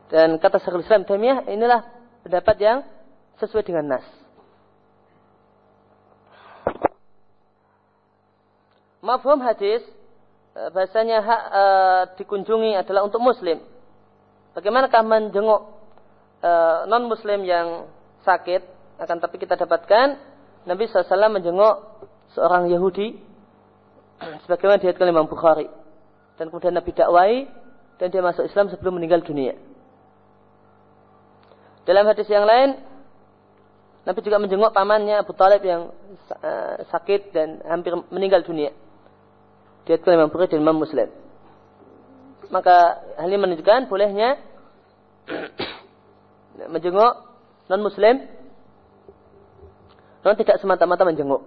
Dan kata Syekhul Islam Taimiyah inilah pendapat yang sesuai dengan nas. Mafhum hadis eh, bahasanya hak e, dikunjungi adalah untuk muslim. Bagaimanakah menjenguk e, eh, non muslim yang sakit akan tapi kita dapatkan Nabi SAW menjenguk seorang Yahudi sebagaimana oleh Imam Bukhari. Dan kemudian Nabi dakwai dan dia masuk Islam sebelum meninggal dunia. Dalam hadis yang lain, Nabi juga menjenguk pamannya Abu Talib yang uh, sakit dan hampir meninggal dunia. Dilihat oleh Imam Bukhari dan Imam Muslim. Maka hal ini menunjukkan bolehnya menjenguk non Muslim non tidak semata-mata menjenguk.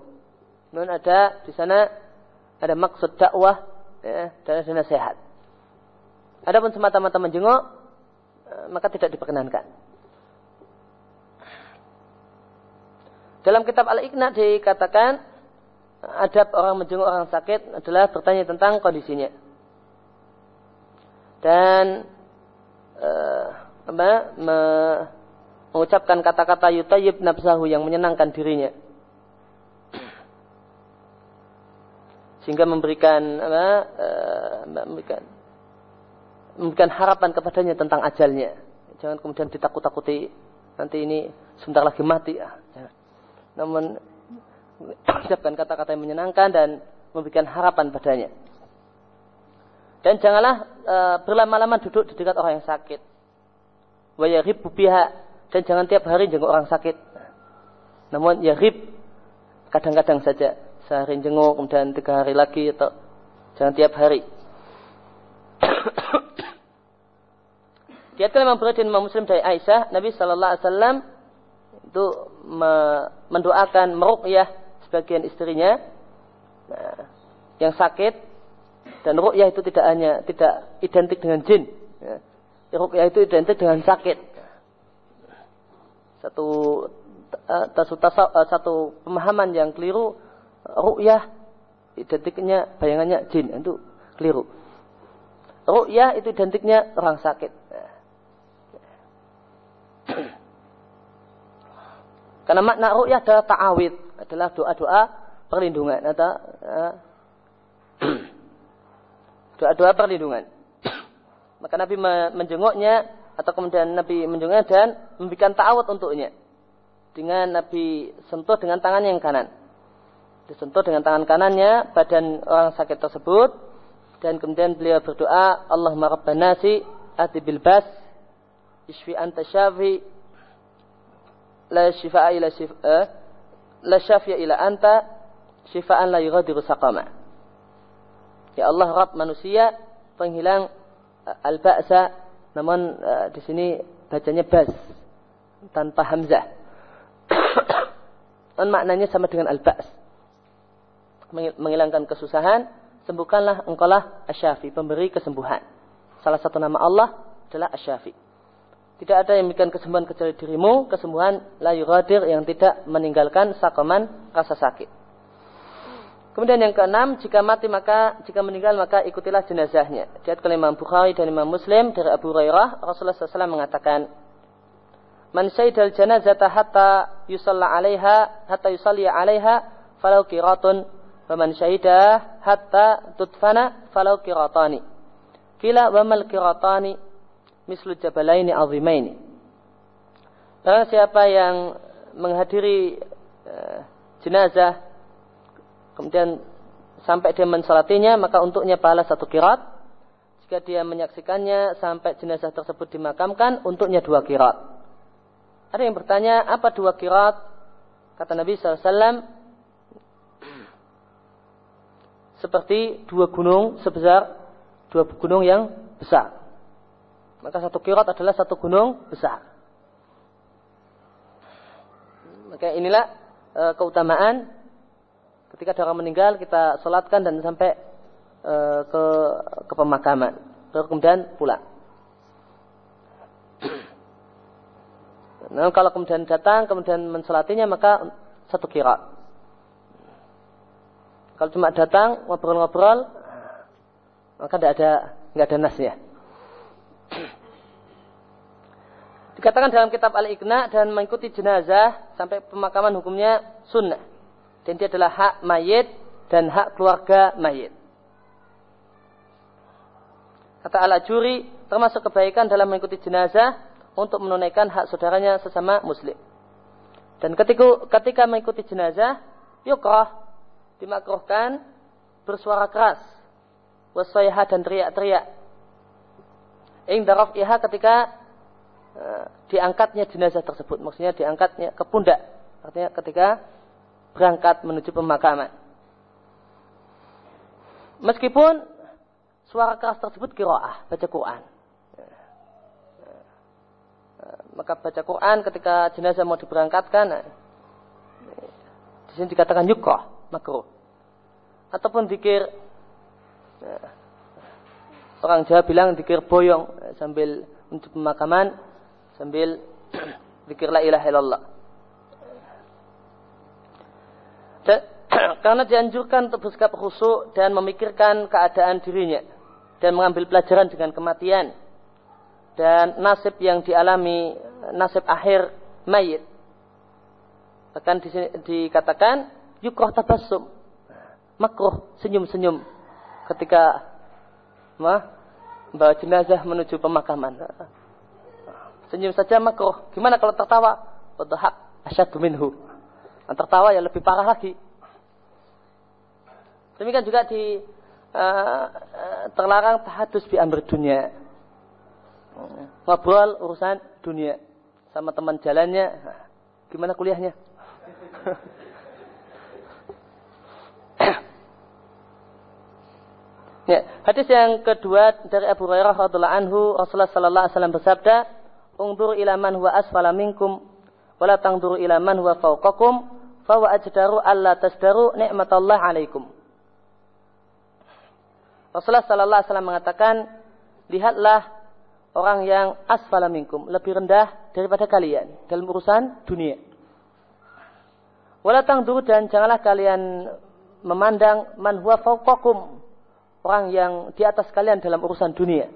Non ada di sana ada maksud dakwah ya, dan ada nasihat. Adapun semata-mata menjenguk eh, maka tidak diperkenankan. Dalam kitab Al-Iqna dikatakan adab orang menjenguk orang sakit adalah bertanya tentang kondisinya. Dan uh, apa, me, mengucapkan kata-kata yutayyib nafsahu yang menyenangkan dirinya. Sehingga memberikan apa, uh, memberikan memberikan harapan kepadanya tentang ajalnya. Jangan kemudian ditakut-takuti nanti ini sebentar lagi mati ya. Namun ucapkan kata-kata yang menyenangkan dan memberikan harapan padanya. Dan janganlah e, berlama-lama duduk di dekat orang yang sakit. Wa yaghibbu biha dan jangan tiap hari jenguk orang sakit. Namun ya rib kadang-kadang saja sehari jenguk kemudian tiga hari lagi atau jangan tiap hari. Imam Bukhari dan Imam Muslim dari Aisyah, Nabi Shallallahu Alaihi Wasallam itu mendoakan meruqyah sebagian istrinya nah, yang sakit dan ruqyah itu tidak hanya tidak identik dengan jin. Ya. Ruqyah itu identik dengan sakit. Satu uh, satu pemahaman yang keliru ruqyah identiknya bayangannya jin itu keliru. Ruqyah itu identiknya orang sakit. Karena makna ru'yah adalah ta'awid, adalah doa-doa perlindungan atau eh, doa-doa perlindungan. Maka Nabi menjenguknya atau kemudian Nabi menjenguknya dan memberikan ta'awud untuknya. Dengan Nabi sentuh dengan tangannya yang kanan. Disentuh dengan tangan kanannya badan orang sakit tersebut dan kemudian beliau berdoa Allahumma rabbana si ati bil bas isfi anta syafi la shifa'a ila shifa eh, la syafi'a ila anta shifa'an la yughadiru saqama. Ya Allah Rabb manusia penghilang uh, al-ba'sa namun uh, di sini bacanya bas tanpa hamzah. Dan maknanya sama dengan al-ba's. Menghilangkan kesusahan, sembuhkanlah engkaulah asyafi, pemberi kesembuhan. Salah satu nama Allah adalah asyafi. Tidak ada yang memberikan kesembuhan kecuali dirimu, kesembuhan la yughadir yang tidak meninggalkan sakoman rasa sakit. Kemudian yang keenam, jika mati maka jika meninggal maka ikutilah jenazahnya. Diat oleh Imam Bukhari dan Imam Muslim dari Abu Hurairah, Rasulullah SAW mengatakan, Man syaidal janazata hatta yusalla alaiha hatta yusalli alaiha falau qiratun wa man syahidah hatta tutfana falau qiratani. Kila wa mal qiratani mislu jabalaini azimaini. Barang siapa yang menghadiri uh, jenazah kemudian sampai dia mensalatinya maka untuknya pahala satu kirat. Jika dia menyaksikannya sampai jenazah tersebut dimakamkan untuknya dua kirat. Ada yang bertanya apa dua kirat? Kata Nabi SAW seperti dua gunung sebesar dua gunung yang besar. Maka satu kirat adalah satu gunung besar. Maka inilah e, keutamaan ketika ada orang meninggal kita sholatkan dan sampai e, ke ke pemakaman. Baru kemudian pulang. Nah, kalau kemudian datang, kemudian mensolatinya, maka satu kirat. Kalau cuma datang, ngobrol-ngobrol, maka tidak ada nggak ada nasnya. Dikatakan dalam kitab Al-Iqna dan mengikuti jenazah sampai pemakaman hukumnya sunnah. Dan dia adalah hak mayit dan hak keluarga mayit. Kata Al-Ajuri, termasuk kebaikan dalam mengikuti jenazah untuk menunaikan hak saudaranya sesama muslim. Dan ketika, ketika mengikuti jenazah, yukrah, dimakruhkan bersuara keras, wasayah dan teriak-teriak. Ing daraf iha ketika Eh, diangkatnya jenazah tersebut. Maksudnya diangkatnya ke pundak. Artinya ketika berangkat menuju pemakaman. Meskipun suara keras tersebut kiroah, baca Quran. Maka baca Quran ketika jenazah mau diberangkatkan, di sini dikatakan yukroh, makruh. Ataupun dikir, orang Jawa bilang dikir boyong sambil menuju pemakaman, sambil zikir la ilaha illallah. Karena dianjurkan untuk bersikap khusyuk dan memikirkan keadaan dirinya dan mengambil pelajaran dengan kematian dan nasib yang dialami nasib akhir mayit. Bahkan di dikatakan yukroh tabassum. Makruh senyum-senyum ketika mah bawa jenazah menuju pemakaman. Senyum saja makruh. Gimana kalau tertawa? Wadhak asyadu minhu. Dan tertawa ya lebih parah lagi. Demikian juga di uh, terlarang tahadus bi amr dunia. Ngobrol urusan dunia. sama teman jalannya. Gimana kuliahnya? ya, hadis yang kedua dari Abu Hurairah radhiallahu anhu Rasulullah sallallahu alaihi wasallam bersabda, "Ungdur ila man huwa asfala minkum wa la tangduru ila man huwa fawqakum, fa wa ajdaru alla tasdaru ni'matallah alaikum." Rasulullah sallallahu alaihi wasallam mengatakan, "Lihatlah orang yang asfala minkum, lebih rendah daripada kalian dalam urusan dunia." Wala tangduru dan janganlah kalian memandang man huwa fawqakum, orang yang di atas kalian dalam urusan dunia.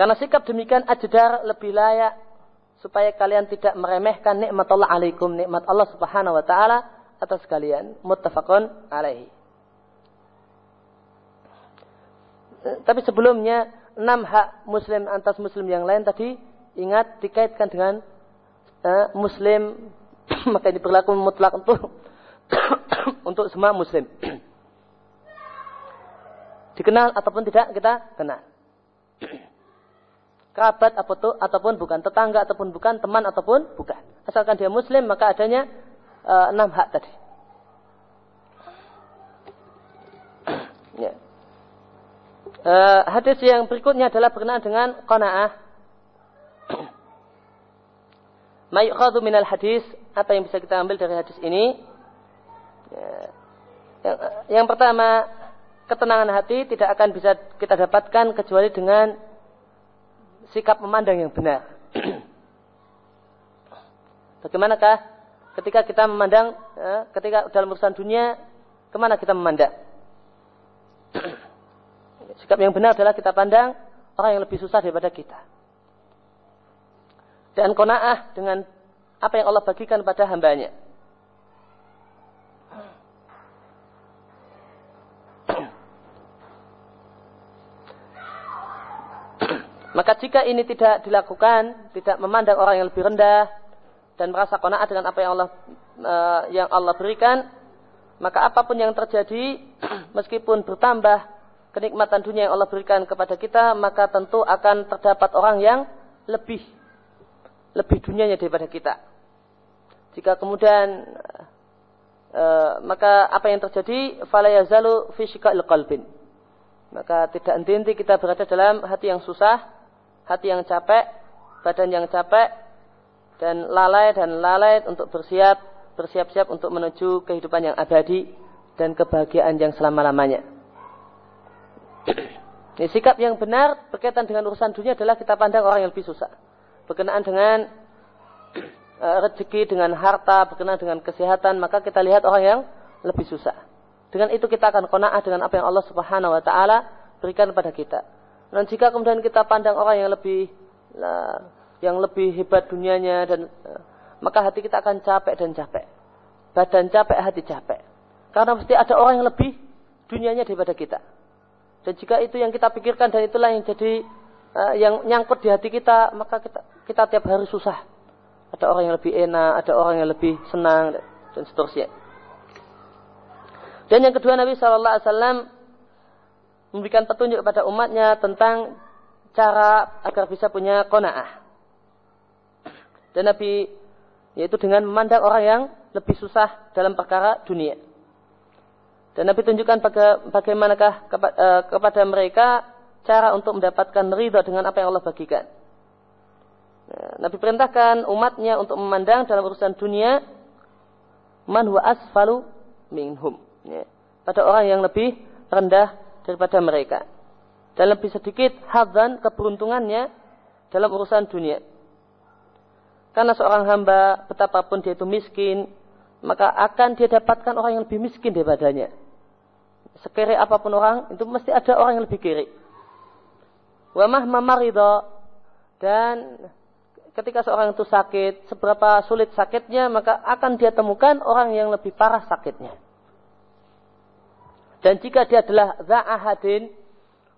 Karena sikap demikian ajdar lebih layak supaya kalian tidak meremehkan nikmat Allah alaikum, nikmat Allah Subhanahu wa taala atas kalian. Muttafaqun alaihi. Tapi sebelumnya enam hak muslim atas muslim yang lain tadi ingat dikaitkan dengan uh, muslim maka ini berlaku mutlak untuk untuk semua muslim. Dikenal ataupun tidak kita kenal. Kerabat ataupun, bukan, tetangga ataupun bukan, teman ataupun bukan. Asalkan dia muslim maka adanya uh, enam hak tadi. ya. uh, hadis yang berikutnya adalah berkenaan dengan qanaah. Mayukhadu minal hadis, apa yang bisa kita ambil dari hadis ini? Ya. Yang, yang pertama, ketenangan hati tidak akan bisa kita dapatkan kecuali dengan sikap memandang yang benar. Bagaimanakah ketika kita memandang, ya, ketika dalam urusan dunia, ke mana kita memandang? Sikap yang benar adalah kita pandang orang yang lebih susah daripada kita dan kona'ah dengan apa yang Allah bagikan pada hambanya. Maka jika ini tidak dilakukan, tidak memandang orang yang lebih rendah dan merasa kona'ah dengan apa yang Allah uh, yang Allah berikan, maka apa pun yang terjadi, meskipun bertambah kenikmatan dunia yang Allah berikan kepada kita, maka tentu akan terdapat orang yang lebih lebih dunianya daripada kita. Jika kemudian e, maka apa yang terjadi fala yazalu fi qalbin. Maka tidak henti-henti kita berada dalam hati yang susah, hati yang capek, badan yang capek dan lalai dan lalai untuk bersiap bersiap-siap untuk menuju kehidupan yang abadi dan kebahagiaan yang selama-lamanya. Ini sikap yang benar berkaitan dengan urusan dunia adalah kita pandang orang yang lebih susah berkenaan dengan uh, rezeki, dengan harta, berkenaan dengan kesehatan, maka kita lihat orang yang lebih susah. Dengan itu kita akan kona'ah dengan apa yang Allah Subhanahu wa taala berikan kepada kita. Dan jika kemudian kita pandang orang yang lebih uh, yang lebih hebat dunianya dan uh, maka hati kita akan capek dan capek. Badan capek, hati capek. Karena mesti ada orang yang lebih dunianya daripada kita. Dan jika itu yang kita pikirkan dan itulah yang jadi uh, yang nyangkut di hati kita, maka kita kita tiap hari susah. Ada orang yang lebih enak, ada orang yang lebih senang dan seterusnya. Dan yang kedua Nabi Shallallahu Alaihi Wasallam memberikan petunjuk kepada umatnya tentang cara agar bisa punya kona'ah. Dan Nabi yaitu dengan memandang orang yang lebih susah dalam perkara dunia. Dan Nabi tunjukkan bagaimanakah eh, kepada mereka cara untuk mendapatkan ridha dengan apa yang Allah bagikan. Ya, Nabi perintahkan umatnya untuk memandang dalam urusan dunia man huwa asfalu minhum. Ya, pada orang yang lebih rendah daripada mereka. Dan lebih sedikit hadzan keberuntungannya dalam urusan dunia. Karena seorang hamba betapapun dia itu miskin, maka akan dia dapatkan orang yang lebih miskin daripadanya. Sekere apa pun orang, itu mesti ada orang yang lebih kiri. Wa mahma marida dan ketika seorang itu sakit, seberapa sulit sakitnya, maka akan dia temukan orang yang lebih parah sakitnya. Dan jika dia adalah za'ahadin,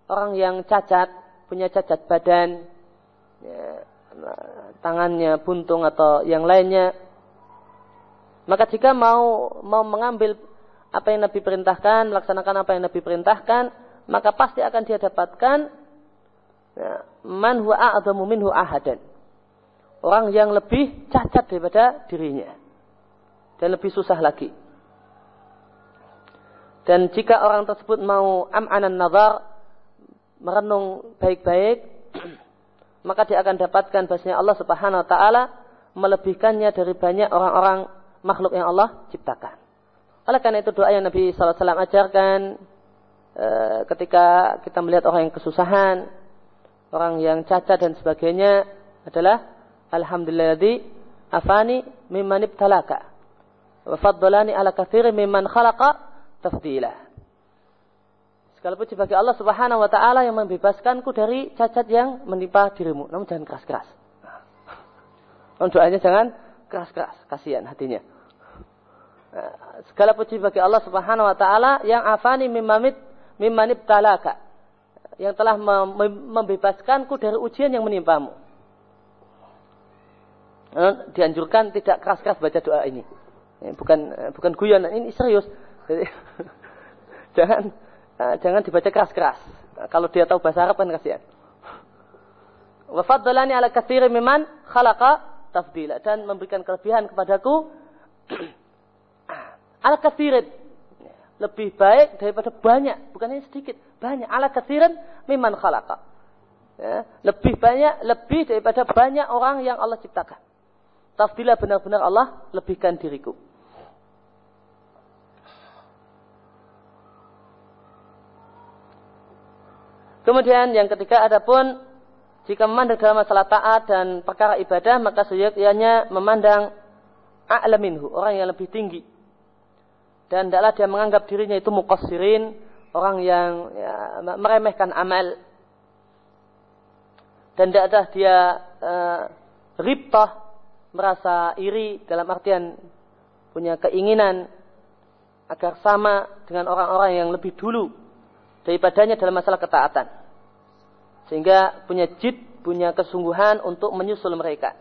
orang yang cacat, punya cacat badan, ya, tangannya buntung atau yang lainnya, maka jika mau mau mengambil apa yang Nabi perintahkan, melaksanakan apa yang Nabi perintahkan, maka pasti akan dia dapatkan Ya, man huwa a'zamu minhu ahadan. Orang yang lebih cacat daripada dirinya. Dan lebih susah lagi. Dan jika orang tersebut mau am'anan nazar, merenung baik-baik, maka dia akan dapatkan bahasanya Allah Subhanahu wa taala melebihkannya dari banyak orang-orang makhluk yang Allah ciptakan. Oleh karena itu doa yang Nabi SAW ajarkan e, ketika kita melihat orang yang kesusahan, orang yang cacat dan sebagainya adalah Alhamdulillah afani mimman ibtalaka wa faddalani ala kathiri mimman khalaqa tafdila. Segala puji bagi Allah Subhanahu wa taala yang membebaskanku dari cacat yang menimpa dirimu. Namun jangan keras-keras. Namun doanya jangan keras-keras, kasihan hatinya. Nah, segala puji bagi Allah Subhanahu wa taala yang afani mimmanib mimmanib talaka yang telah membebaskanku dari ujian yang menimpamu. Dianjurkan tidak keras-keras baca doa ini. Bukan bukan guyon, ini serius. Jadi, jangan Nah, jangan dibaca keras-keras. Kalau dia tahu bahasa Arab kan kasihan. Wa faddalani ala katsiri mimman khalaqa tafdila dan memberikan kelebihan kepadaku ala katsirin lebih baik daripada banyak, bukan hanya sedikit, banyak ala katsirin mimman khalaqa. Ya, lebih banyak, lebih daripada banyak orang yang Allah ciptakan. Tafdila benar-benar Allah lebihkan diriku. Kemudian yang ketiga adapun jika memandang dalam masalah taat dan perkara ibadah maka seyogyanya memandang a'la minhu, orang yang lebih tinggi. Dan tidaklah dia menganggap dirinya itu muqassirin, orang yang ya, meremehkan amal. Dan tidak ada dia uh, ribtah, merasa iri dalam artian punya keinginan agar sama dengan orang-orang yang lebih dulu daripadanya dalam masalah ketaatan. Sehingga punya jid, punya kesungguhan untuk menyusul mereka.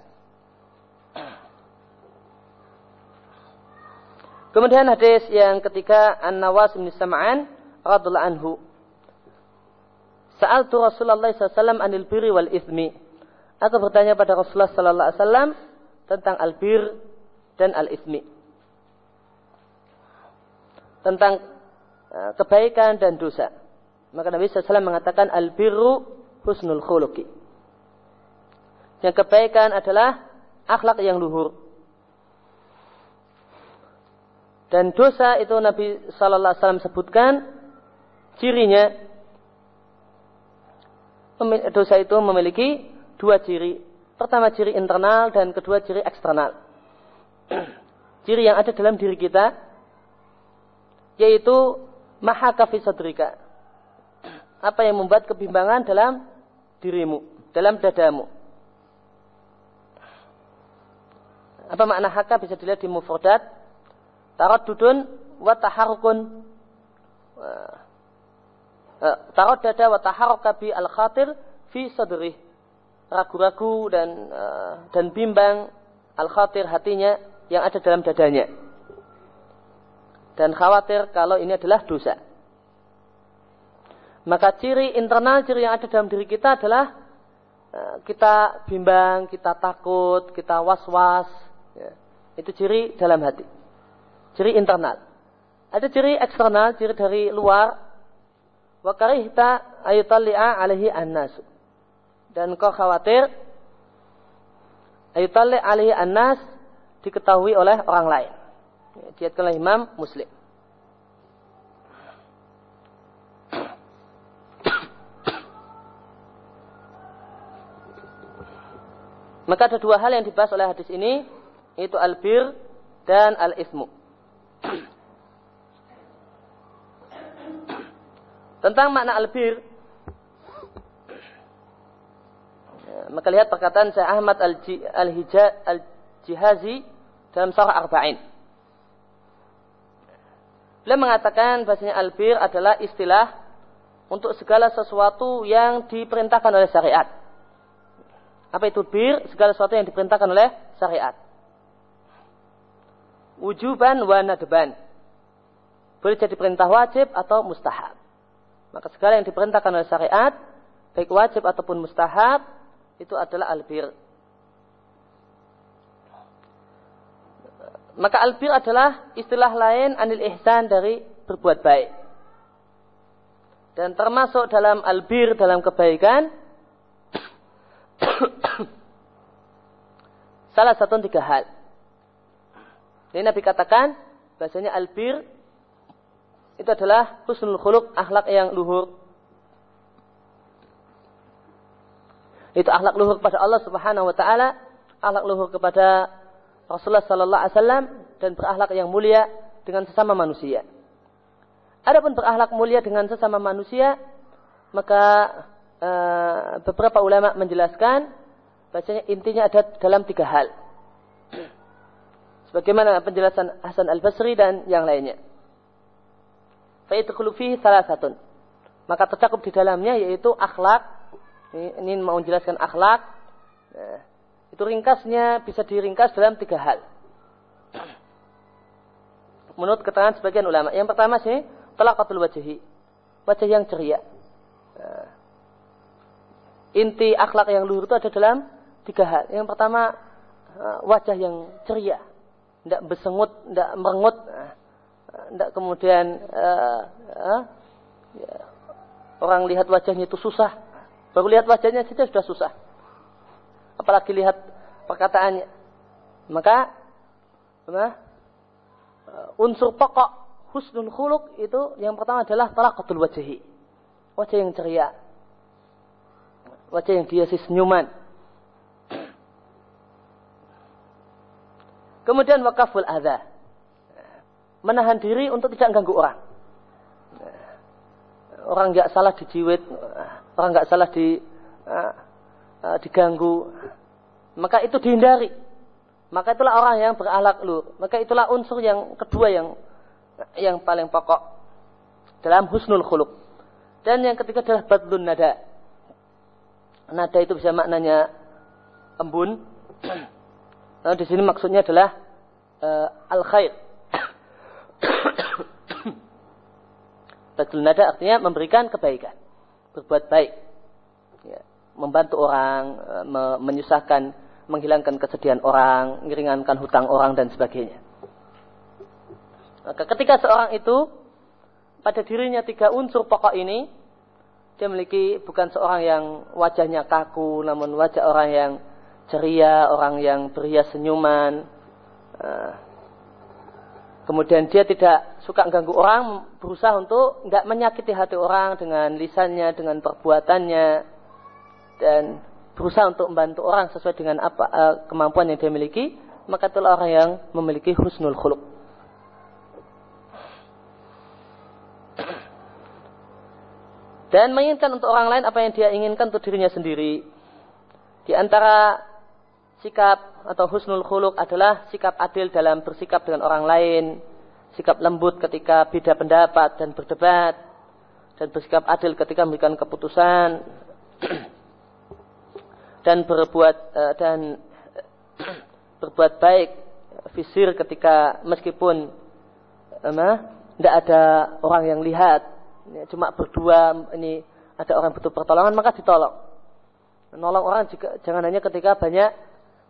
Kemudian hadis yang ketiga An-Nawas bin Sam'an radhiyallahu anhu. Sa'altu Rasulullah SAW anil birri wal ithmi. Aku bertanya pada Rasulullah sallallahu alaihi wasallam tentang al-bir dan al-ithmi. Tentang eh, kebaikan dan dosa. Maka Nabi SAW mengatakan al-birru husnul khuluqi. Yang kebaikan adalah akhlak yang luhur. Dan dosa itu Nabi Sallallahu Alaihi Wasallam sebutkan cirinya dosa itu memiliki dua ciri. Pertama ciri internal dan kedua ciri eksternal. ciri yang ada dalam diri kita yaitu mahaka fi sadrika apa yang membuat kebimbangan dalam dirimu, dalam dadamu. Apa makna haka bisa dilihat di mufradat. Taraddudun wa taharukun. Tarad dada wa taharuka bi al khatir fi sadrih. Ragu-ragu dan dan bimbang al khatir hatinya yang ada dalam dadanya. Dan khawatir kalau ini adalah dosa. Maka ciri internal, ciri yang ada dalam diri kita adalah eh, kita bimbang, kita takut, kita was-was. Ya. Itu ciri dalam hati. Ciri internal. Ada ciri eksternal, ciri dari luar. Wa karihta ayutalli'a alaihi annas. Dan kau khawatir ayutalli alaihi annas diketahui oleh orang lain. Diatkan oleh Imam Muslim. Maka ada dua hal yang dibahas oleh hadis ini, yaitu al-bir dan al-ismu. Tentang makna al-bir, maka lihat perkataan Syekh Ahmad Al-Jihazi dalam Surah Arba'in. Beliau mengatakan bahasanya al-bir adalah istilah untuk segala sesuatu yang diperintahkan oleh syariat. Apa itu bir? Segala sesuatu yang diperintahkan oleh syariat. Wujuban wa nadban. Boleh jadi perintah wajib atau mustahab. Maka segala yang diperintahkan oleh syariat baik wajib ataupun mustahab itu adalah albir. Maka albir adalah istilah lain anil ihsan dari berbuat baik. Dan termasuk dalam albir dalam kebaikan salah satu tiga hal. Ini Nabi katakan bahasanya albir itu adalah husnul khuluq, akhlak yang luhur. Itu akhlak luhur kepada Allah Subhanahu wa taala, akhlak luhur kepada Rasulullah sallallahu alaihi wasallam dan berakhlak yang mulia dengan sesama manusia. Adapun berakhlak mulia dengan sesama manusia, maka uh, beberapa ulama menjelaskan bahasanya intinya ada dalam tiga hal. Sebagaimana penjelasan Hasan Al-Basri dan yang lainnya. Fa'idkhulu fihi salah satu. Maka tercakup di dalamnya yaitu akhlak. Ini, ini mau menjelaskan akhlak. Nah, itu ringkasnya bisa diringkas dalam tiga hal. Menurut keterangan sebagian ulama. Yang pertama sih, talaqatul wajhi. Wajah yang ceria. Nah, inti akhlak yang luhur itu ada dalam tiga hal. Yang pertama, eh, wajah yang ceria tidak bersengut, tidak merengut, tidak eh, kemudian uh, uh, orang lihat wajahnya itu susah. Baru lihat wajahnya saja sudah susah. Apalagi lihat perkataannya. Maka uh, unsur pokok husnul khuluk itu yang pertama adalah talaqatul wajhi. Wajah yang ceria. Wajah yang dihiasi senyuman Kemudian wakaful adha. Menahan diri untuk tidak mengganggu orang. Orang nggak salah dijiwit, orang nggak salah di uh, uh, diganggu, maka itu dihindari. Maka itulah orang yang berakhlak lu. Maka itulah unsur yang kedua yang yang paling pokok dalam husnul khuluq. Dan yang ketiga adalah badlun nada. Nada itu bisa maknanya embun, Nah, di sini maksudnya adalah uh, al khair. Badul nada artinya memberikan kebaikan, berbuat baik, ya, membantu orang, uh, me menyusahkan, menghilangkan kesedihan orang, meringankan hutang orang dan sebagainya. Maka ketika seorang itu pada dirinya tiga unsur pokok ini, dia memiliki bukan seorang yang wajahnya kaku, namun wajah orang yang ceria, orang yang berhias senyuman. Eh, kemudian dia tidak suka ganggu orang, berusaha untuk tidak menyakiti hati orang dengan lisannya, dengan perbuatannya, dan berusaha untuk membantu orang sesuai dengan apa uh, kemampuan yang dia miliki, maka itulah orang yang memiliki husnul khuluq. Dan menginginkan untuk orang lain apa yang dia inginkan untuk dirinya sendiri. Di antara sikap atau husnul khuluk adalah sikap adil dalam bersikap dengan orang lain, sikap lembut ketika beda pendapat dan berdebat, dan bersikap adil ketika memberikan keputusan, dan berbuat eh, dan berbuat baik fisir ketika meskipun tidak ada orang yang lihat, cuma berdua ini ada orang butuh pertolongan maka ditolong. Nolong orang juga jangan hanya ketika banyak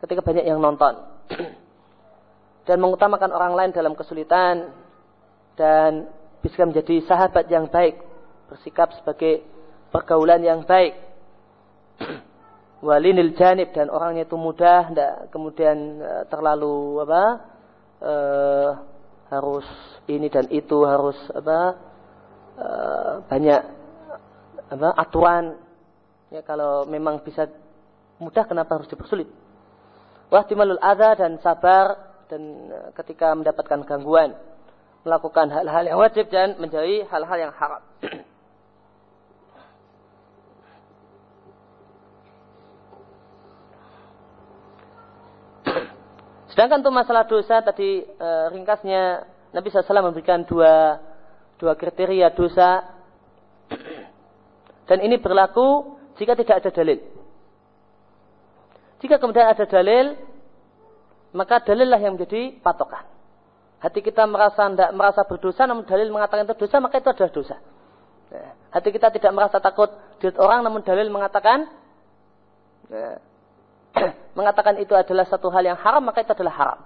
ketika banyak yang nonton. Dan mengutamakan orang lain dalam kesulitan dan bisa menjadi sahabat yang baik, bersikap sebagai pergaulan yang baik. Walinil janib dan orangnya itu mudah, tidak kemudian eh, terlalu apa uh, harus ini dan itu harus apa uh, banyak apa aturan ya kalau memang bisa mudah kenapa harus dipersulit wahtimalul adha dan sabar dan e, ketika mendapatkan gangguan melakukan hal-hal yang wajib dan menjauhi hal-hal yang haram. Sedangkan untuk masalah dosa tadi e, ringkasnya Nabi SAW memberikan dua dua kriteria dosa dan ini berlaku jika tidak ada dalil. Jika kemudian ada dalil, maka dalillah yang menjadi patokan. Hati kita merasa tidak merasa berdosa, namun dalil mengatakan itu dosa, maka itu adalah dosa. Ya. Hati kita tidak merasa takut dilihat orang namun dalil mengatakan ya, mengatakan itu adalah satu hal yang haram maka itu adalah haram.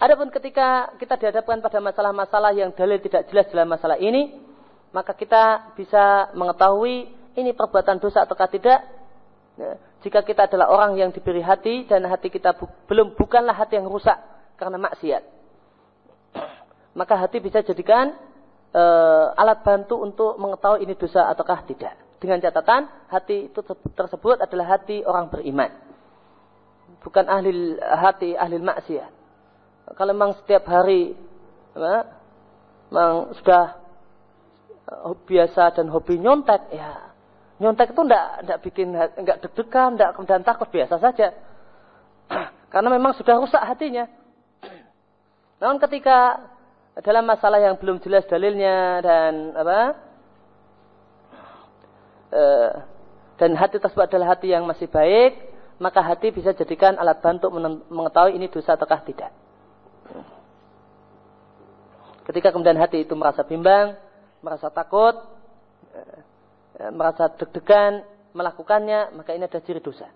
Adapun ketika kita dihadapkan pada masalah-masalah yang dalil tidak jelas dalam masalah ini, maka kita bisa mengetahui ini perbuatan dosa ataukah tidak. Ya, jika kita adalah orang yang diberi hati dan hati kita bu belum bukanlah hati yang rusak karena maksiat, maka hati bisa jadikan e, alat bantu untuk mengetahui ini dosa ataukah tidak. Dengan catatan hati itu tersebut adalah hati orang beriman, bukan ahli hati ahli maksiat kalau memang setiap hari ya, memang sudah uh, biasa dan hobi nyontek, ya nyontek itu enggak, enggak bikin enggak deg-degan, enggak kemudian takut biasa saja. Karena memang sudah rusak hatinya. Namun ketika dalam masalah yang belum jelas dalilnya dan apa uh, dan hati tersebut adalah hati yang masih baik, maka hati bisa jadikan alat bantu mengetahui ini dosa ataukah tidak. Ketika kemudian hati itu merasa bimbang, merasa takut, eh, merasa deg-degan melakukannya, maka ini ada ciri dosa.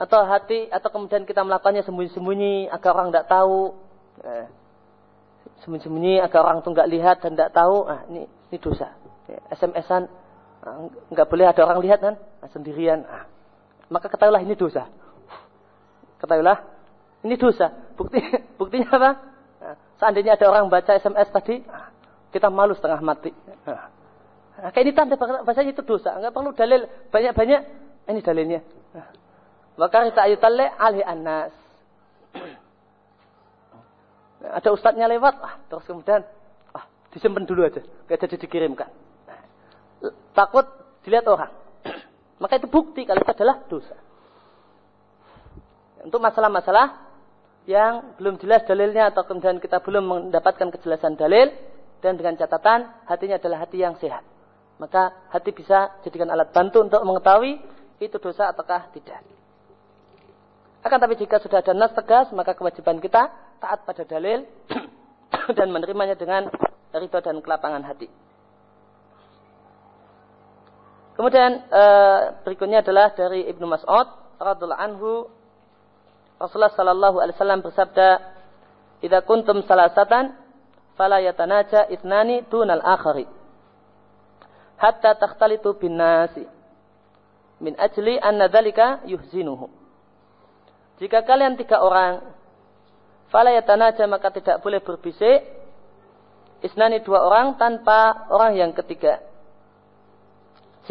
Atau hati, atau kemudian kita melakukannya sembunyi-sembunyi agar orang tidak tahu. Eh, sembunyi-sembunyi agar orang itu nggak lihat dan tidak tahu. Ah, ini, ini dosa. SMS-an ah, nggak boleh ada orang lihat kan, ah, sendirian. Ah, maka ketahuilah ini dosa. Ketahuilah ini dosa. Bukti, buktinya apa? Seandainya ada orang baca SMS tadi, kita malu setengah mati. Nah, kayak ini tanda bahasanya itu dosa. Enggak perlu dalil banyak-banyak. Ini dalilnya. Maka kita ayutalle alih anas. Ada ustadznya lewat, ah, terus kemudian ah, disimpan dulu aja, gak jadi dikirimkan. Takut dilihat orang. Maka itu bukti kalau itu adalah dosa. Untuk masalah-masalah yang belum jelas dalilnya atau kemudian kita belum mendapatkan kejelasan dalil dan dengan catatan hatinya adalah hati yang sehat. Maka hati bisa jadikan alat bantu untuk mengetahui itu dosa ataukah tidak. Akan tapi jika sudah ada nas tegas, maka kewajiban kita taat pada dalil dan menerimanya dengan ridho dan kelapangan hati. Kemudian eh, berikutnya adalah dari Ibnu Mas'ud radhiallahu anhu Rasulullah sallallahu alaihi wasallam bersabda, "Idza kuntum salasatan fala yatanaja itnani dunal akhari." Hatta takhtalitu bin nasi. Min ajli anna dzalika yuhzinuhu. Jika kalian tiga orang fala yatanaja maka tidak boleh berbisik isnani dua orang tanpa orang yang ketiga.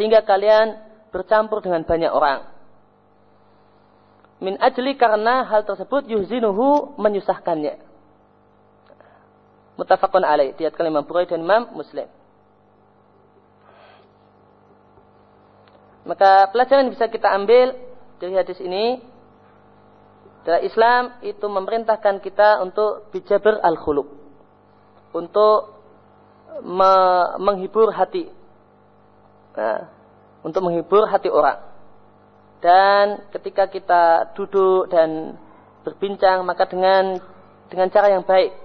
Sehingga kalian bercampur dengan banyak orang min ajli karena hal tersebut yuhzinuhu menyusahkannya. Mutafakun alaih. Diat Imam Bukhari dan Imam Muslim. Maka pelajaran yang bisa kita ambil dari hadis ini adalah Islam itu memerintahkan kita untuk bijaber al-khulub. Untuk me menghibur hati. Nah, untuk menghibur hati orang. Dan ketika kita duduk dan berbincang maka dengan dengan cara yang baik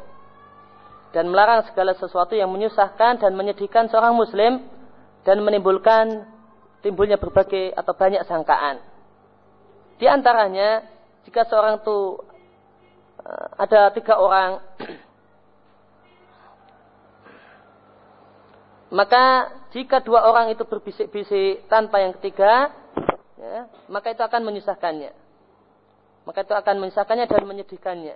dan melarang segala sesuatu yang menyusahkan dan menyedihkan seorang muslim dan menimbulkan timbulnya berbagai atau banyak sangkaan. Di antaranya jika seorang itu eh, ada tiga orang maka jika dua orang itu berbisik-bisik tanpa yang ketiga ya, maka itu akan menyusahkannya. Maka itu akan menyusahkannya dan menyedihkannya.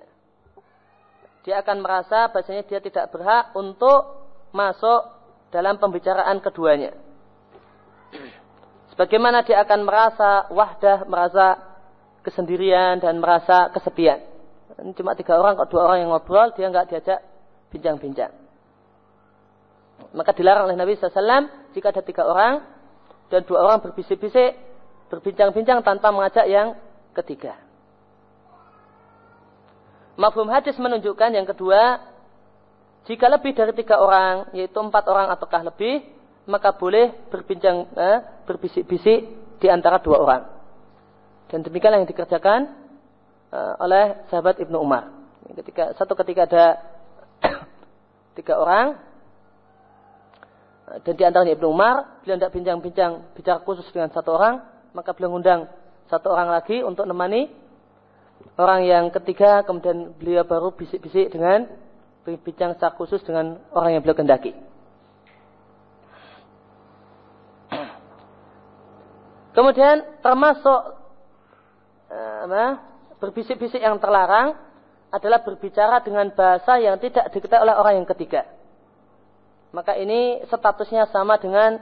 Dia akan merasa bahasanya dia tidak berhak untuk masuk dalam pembicaraan keduanya. Sebagaimana dia akan merasa wahdah, merasa kesendirian dan merasa kesepian. Ini cuma tiga orang, kok dua orang yang ngobrol, dia nggak diajak bincang-bincang. Maka dilarang oleh Nabi SAW jika ada tiga orang dan dua orang berbisik-bisik, berbincang-bincang tanpa mengajak yang ketiga. Mafhum hadis menunjukkan yang kedua, jika lebih dari tiga orang, yaitu empat orang ataukah lebih, maka boleh berbincang, eh, berbisik-bisik di antara dua orang. Dan demikianlah yang dikerjakan eh, oleh sahabat Ibnu Umar. Ketika satu ketika ada tiga orang, dan di antaranya Ibnu Umar, beliau tidak bincang-bincang bicara khusus dengan satu orang, maka beliau mengundang satu orang lagi untuk menemani orang yang ketiga, kemudian beliau baru bisik-bisik dengan bincang secara khusus dengan orang yang beliau kendaki. Kemudian termasuk eh, berbisik-bisik yang terlarang adalah berbicara dengan bahasa yang tidak diketahui oleh orang yang ketiga. Maka ini statusnya sama dengan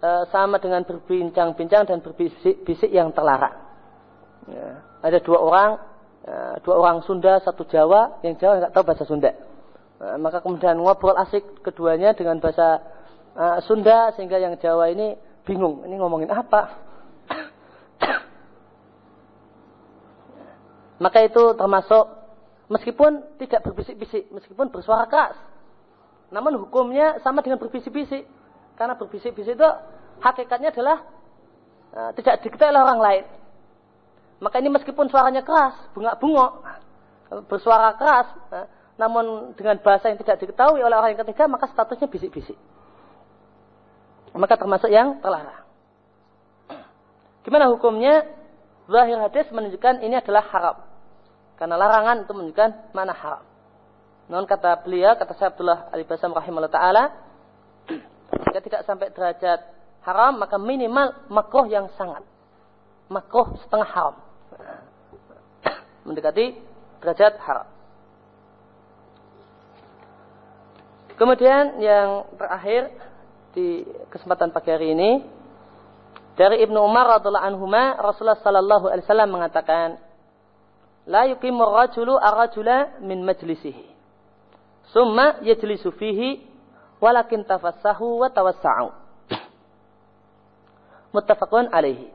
e, sama dengan berbincang-bincang dan berbisik-bisik yang terlarang. Ya. Ada dua orang, e, dua orang Sunda, satu Jawa, yang Jawa nggak tahu bahasa Sunda. E, maka kemudian ngobrol asik keduanya dengan bahasa e, Sunda sehingga yang Jawa ini bingung, ini ngomongin apa? Maka itu termasuk meskipun tidak berbisik-bisik, meskipun bersuara keras. Namun hukumnya sama dengan berbisik-bisik. Karena berbisik-bisik itu hakikatnya adalah uh, tidak diketahui oleh orang lain. Maka ini meskipun suaranya keras, bunga-bunga, bersuara keras, uh, namun dengan bahasa yang tidak diketahui oleh orang yang ketiga, maka statusnya bisik-bisik. Maka termasuk yang terlarang. Gimana hukumnya? Zahir hadis menunjukkan ini adalah haram. Karena larangan itu menunjukkan mana haram. Namun kata beliau, kata saya Abdullah Al-Basam rahimahullah ta'ala, jika tidak sampai derajat haram, maka minimal makroh yang sangat. Makroh setengah haram. Mendekati derajat haram. Kemudian yang terakhir di kesempatan pagi hari ini dari Ibnu Umar radhiallahu anhu Rasulullah sallallahu alaihi wasallam mengatakan la yuqimu rajulu ar-rajula min majlisihi summa yajlisu fihi walakin tafassahu wa tawassa'u muttafaqun alaihi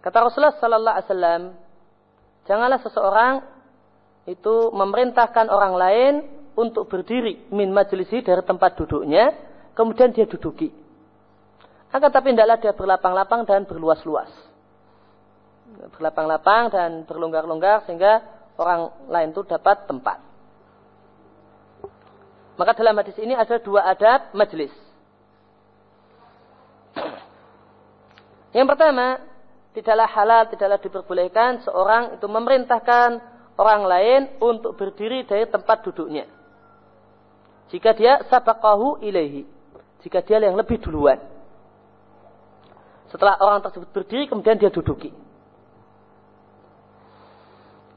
kata Rasulullah sallallahu alaihi wasallam janganlah seseorang itu memerintahkan orang lain untuk berdiri min majlisi dari tempat duduknya kemudian dia duduki akan tapi tidaklah dia berlapang-lapang dan berluas-luas. Berlapang-lapang dan berlonggar-longgar sehingga orang lain itu dapat tempat. Maka dalam hadis ini ada dua adab majlis. Yang pertama, tidaklah halal, tidaklah diperbolehkan seorang itu memerintahkan orang lain untuk berdiri dari tempat duduknya. Jika dia sabakahu ilaihi. Jika dia yang lebih duluan. Setelah orang tersebut berdiri, kemudian dia duduki.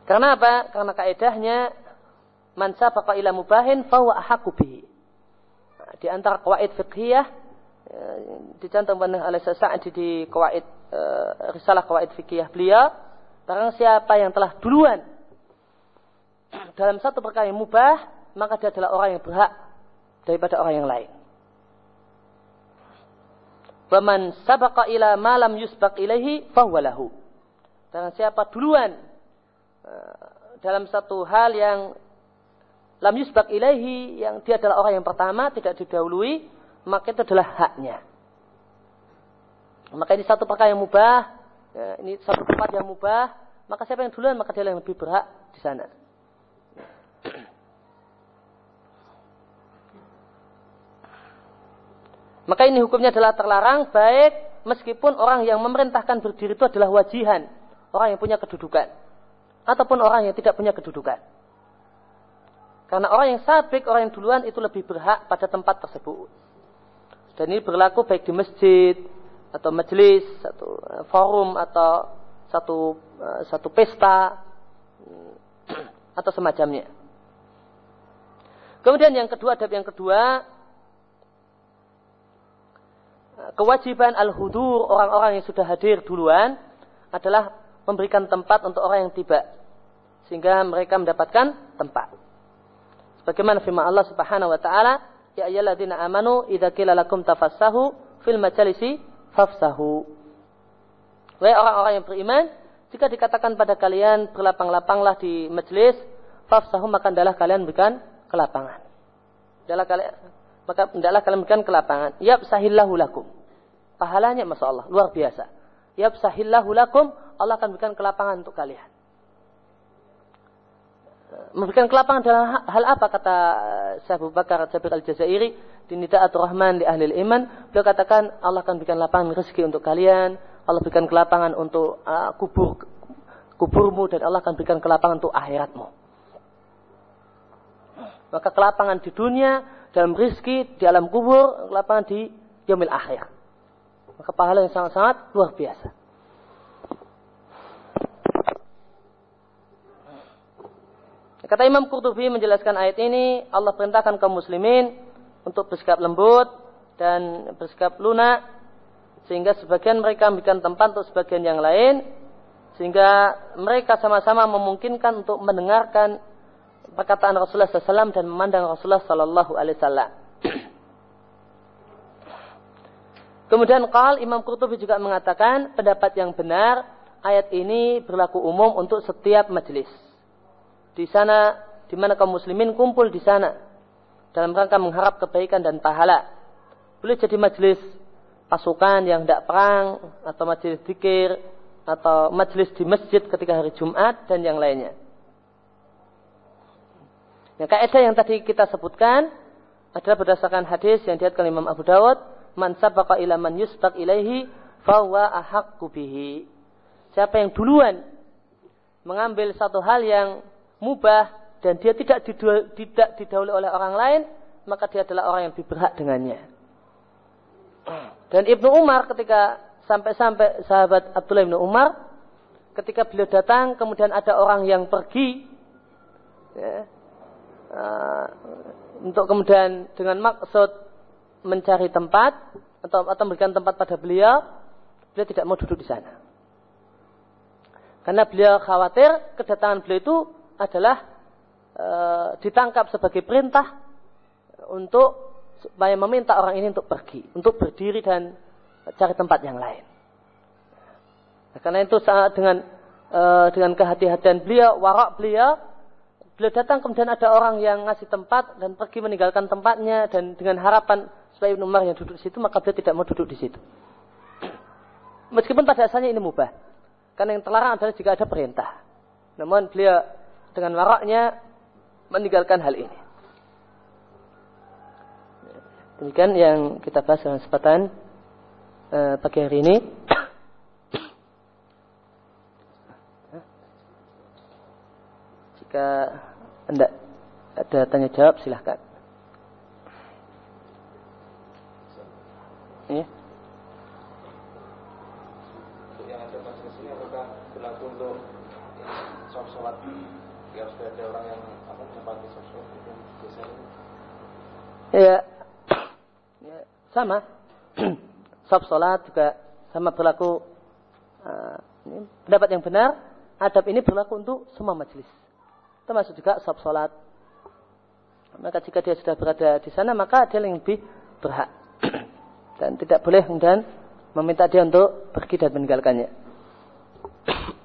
Karena apa? Karena kaedahnya man sabaqa ila mubahin fahuwa ahaku bihi. Nah, di antara kawaid fiqhiyah eh, dicantumkan oleh Sa'di di kawaid uh, risalah kawaid fikih beliau barang siapa yang telah duluan dalam satu perkara yang mubah maka dia adalah orang yang berhak daripada orang yang lain. Waman sabaqa ila malam yusbaq ilaihi fahuwalahu. Dan siapa duluan eh, dalam satu hal yang lam yusbaq ilaihi yang dia adalah orang yang pertama tidak didahului maka itu adalah haknya. Maka ini satu perkara yang mubah, ya, ini satu tempat yang mubah, maka siapa yang duluan maka dia yang lebih berhak di sana. Maka ini hukumnya adalah terlarang baik meskipun orang yang memerintahkan berdiri itu adalah wajihan. Orang yang punya kedudukan. Ataupun orang yang tidak punya kedudukan. Karena orang yang sabik, orang yang duluan itu lebih berhak pada tempat tersebut. Dan ini berlaku baik di masjid, atau majelis, satu eh, forum, atau satu eh, satu pesta, atau semacamnya. Kemudian yang kedua, adab yang kedua, kewajiban al-hudur orang-orang yang sudah hadir duluan adalah memberikan tempat untuk orang yang tiba sehingga mereka mendapatkan tempat. Sebagaimana firman Allah Subhanahu wa taala, "Ya ayyuhalladzina amanu idza qila lakum tafassahu fil majalisi fafsahu." Wahai orang-orang yang beriman, jika dikatakan pada kalian berlapang-lapanglah di majelis, fafsahu maka adalah kalian berikan kelapangan. Adalah kalian maka hendaklah kalian berikan kelapangan. Yab sahillahu lakum. Pahalanya Masya Allah, luar biasa. Yab sahillahu lakum, Allah akan berikan kelapangan untuk kalian. Memberikan kelapangan dalam hal apa kata Syekh Abu Bakar Jabir Al-Jazairi di Nida'atul Rahman di Ahli Iman. Beliau katakan Allah akan berikan lapangan rezeki untuk kalian. Allah berikan kelapangan untuk uh, kubur kuburmu dan Allah akan berikan kelapangan untuk akhiratmu. Maka kelapangan di dunia dalam rizki di alam kubur kelapangan di yaumil akhir. Maka pahala yang sangat-sangat luar biasa Kata Imam Qurtubi menjelaskan ayat ini, Allah perintahkan kaum muslimin untuk bersikap lembut dan bersikap lunak sehingga sebagian mereka memberikan tempat untuk sebagian yang lain sehingga mereka sama-sama memungkinkan untuk mendengarkan perkataan Rasulullah SAW dan memandang Rasulullah Sallallahu Alaihi Wasallam. Kemudian kal Imam Qurtubi juga mengatakan pendapat yang benar ayat ini berlaku umum untuk setiap majelis di sana di mana kaum muslimin kumpul di sana dalam rangka mengharap kebaikan dan pahala. Boleh jadi majelis pasukan yang tidak perang atau majelis zikir atau majelis di masjid ketika hari Jumat dan yang lainnya. Yang kaidah yang tadi kita sebutkan adalah berdasarkan hadis yang diatkan Imam Abu Dawud, "Man sabaqa ila man yusbaq ilaihi fahuwa ahaqqu bihi." Siapa yang duluan mengambil satu hal yang mubah dan dia tidak tidak didahului oleh orang lain, maka dia adalah orang yang lebih berhak dengannya. Dan Ibnu Umar ketika sampai-sampai sahabat Abdullah Ibnu Umar ketika beliau datang kemudian ada orang yang pergi ya, uh, untuk kemudian dengan maksud mencari tempat atau atau memberikan tempat pada beliau, beliau tidak mau duduk di sana. Karena beliau khawatir kedatangan beliau itu adalah e, ditangkap sebagai perintah untuk supaya meminta orang ini untuk pergi, untuk berdiri dan cari tempat yang lain. Nah, karena itu saat dengan e, dengan kehati-hatian beliau, warak beliau, beliau datang kemudian ada orang yang ngasih tempat dan pergi meninggalkan tempatnya dan dengan harapan supaya Ibnu Umar yang duduk di situ maka beliau tidak mau duduk di situ. Meskipun pada asalnya ini mubah. Karena yang terlarang adalah jika ada perintah. Namun beliau dengan waraknya meninggalkan hal ini. Demikian yang kita bahas dalam kesempatan uh, pagi hari ini. Jika anda ada tanya jawab silahkan. Yang ada majelis ini apakah berlaku untuk sholat ya sudah ada orang yang apa menempati sosok itu biasanya ya, ya sama. Sop sholat juga sama berlaku uh, pendapat yang benar adab ini berlaku untuk semua majelis termasuk juga sop sholat. Maka jika dia sudah berada di sana maka dia yang lebih berhak. Dan tidak boleh kemudian meminta dia untuk pergi dan meninggalkannya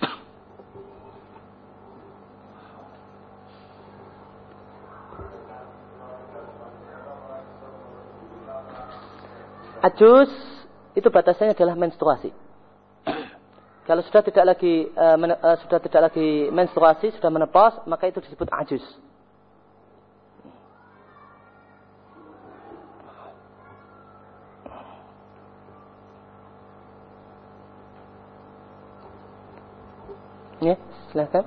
Ajus itu batasannya adalah menstruasi. Kalau sudah tidak lagi uh, men, uh, sudah tidak lagi menstruasi, sudah menepos, maka itu disebut ajus. Ya, silakan.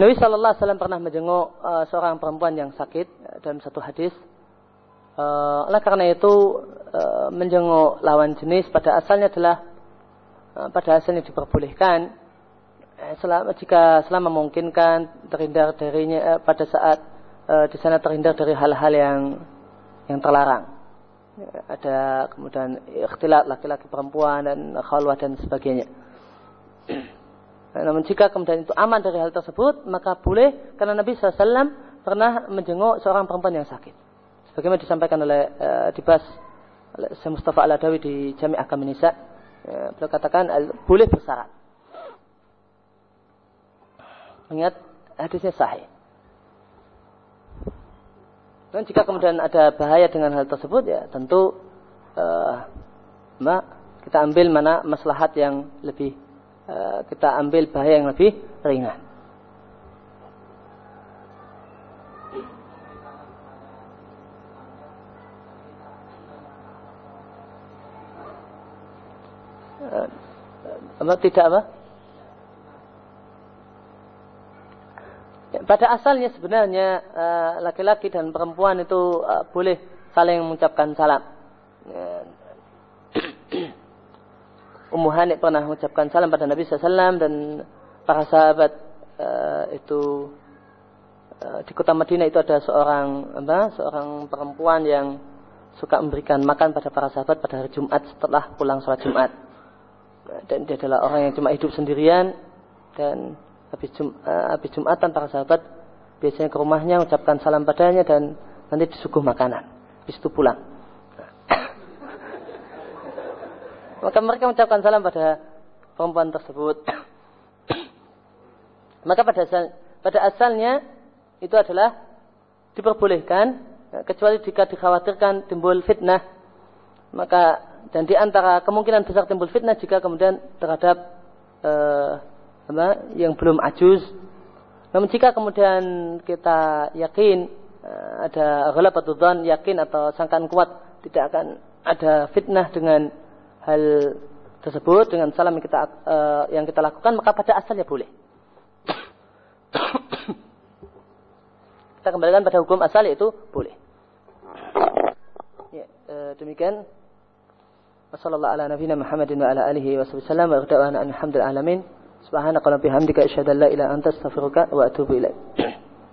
Nabi Shallallahu Alaihi Wasallam pernah menjenguk uh, seorang perempuan yang sakit uh, dalam satu hadis. Uh, karena itu uh, menjenguk lawan jenis pada asalnya adalah uh, pada asalnya diperbolehkan selama, jika selama memungkinkan terhindar darinya uh, pada saat uh, di sana terhindar dari hal-hal yang yang terlarang. ada kemudian ikhtilat laki-laki perempuan dan khalwah dan sebagainya. Namun jika kemudian itu aman dari hal tersebut, maka boleh karena Nabi SAW pernah menjenguk seorang perempuan yang sakit. Sebagaimana disampaikan oleh uh, dibahas oleh Syekh Mustafa Al-Adawi di Jami' Akam Nisa. Uh, beliau katakan boleh bersyarat. Mengingat hadisnya sahih. Dan jika kemudian ada bahaya dengan hal tersebut ya tentu mbak kita ambil mana maslahat yang lebih kita ambil bahaya yang lebih ringan. Uh, apa tidak apa? pada asalnya sebenarnya eh, laki-laki dan perempuan itu boleh saling mengucapkan salam. Ummu Hanik pernah mengucapkan salam pada Nabi SAW dan para sahabat uh, itu uh, di kota Madinah itu ada seorang apa, seorang perempuan yang suka memberikan makan pada para sahabat pada hari Jumat setelah pulang sholat Jumat. Dan dia adalah orang yang cuma hidup sendirian dan habis, Jum, uh, habis Jumatan para sahabat biasanya ke rumahnya ucapkan salam padanya dan nanti disuguh makanan. Habis itu pulang. Maka mereka mengucapkan salam pada perempuan tersebut. Maka pada asal, pada asalnya itu adalah diperbolehkan kecuali jika dikhawatirkan timbul fitnah. Maka dan di antara kemungkinan besar timbul fitnah jika kemudian terhadap uh, apa, yang belum ajuz. Namun jika kemudian kita yakin eh, ada don yakin atau sangkaan kuat tidak akan ada fitnah dengan hal tersebut dengan salam yang kita uh, yang kita lakukan maka pada asalnya boleh. kita kembalikan pada hukum asal yaitu boleh. Ya, uh, demikian. Wassalamualaikum warahmatullahi wabarakatuh. wa ala alihi wa Subhanaka wa bihamdika asyhadu an la ilaha illa anta astaghfiruka wa atubu ilaik.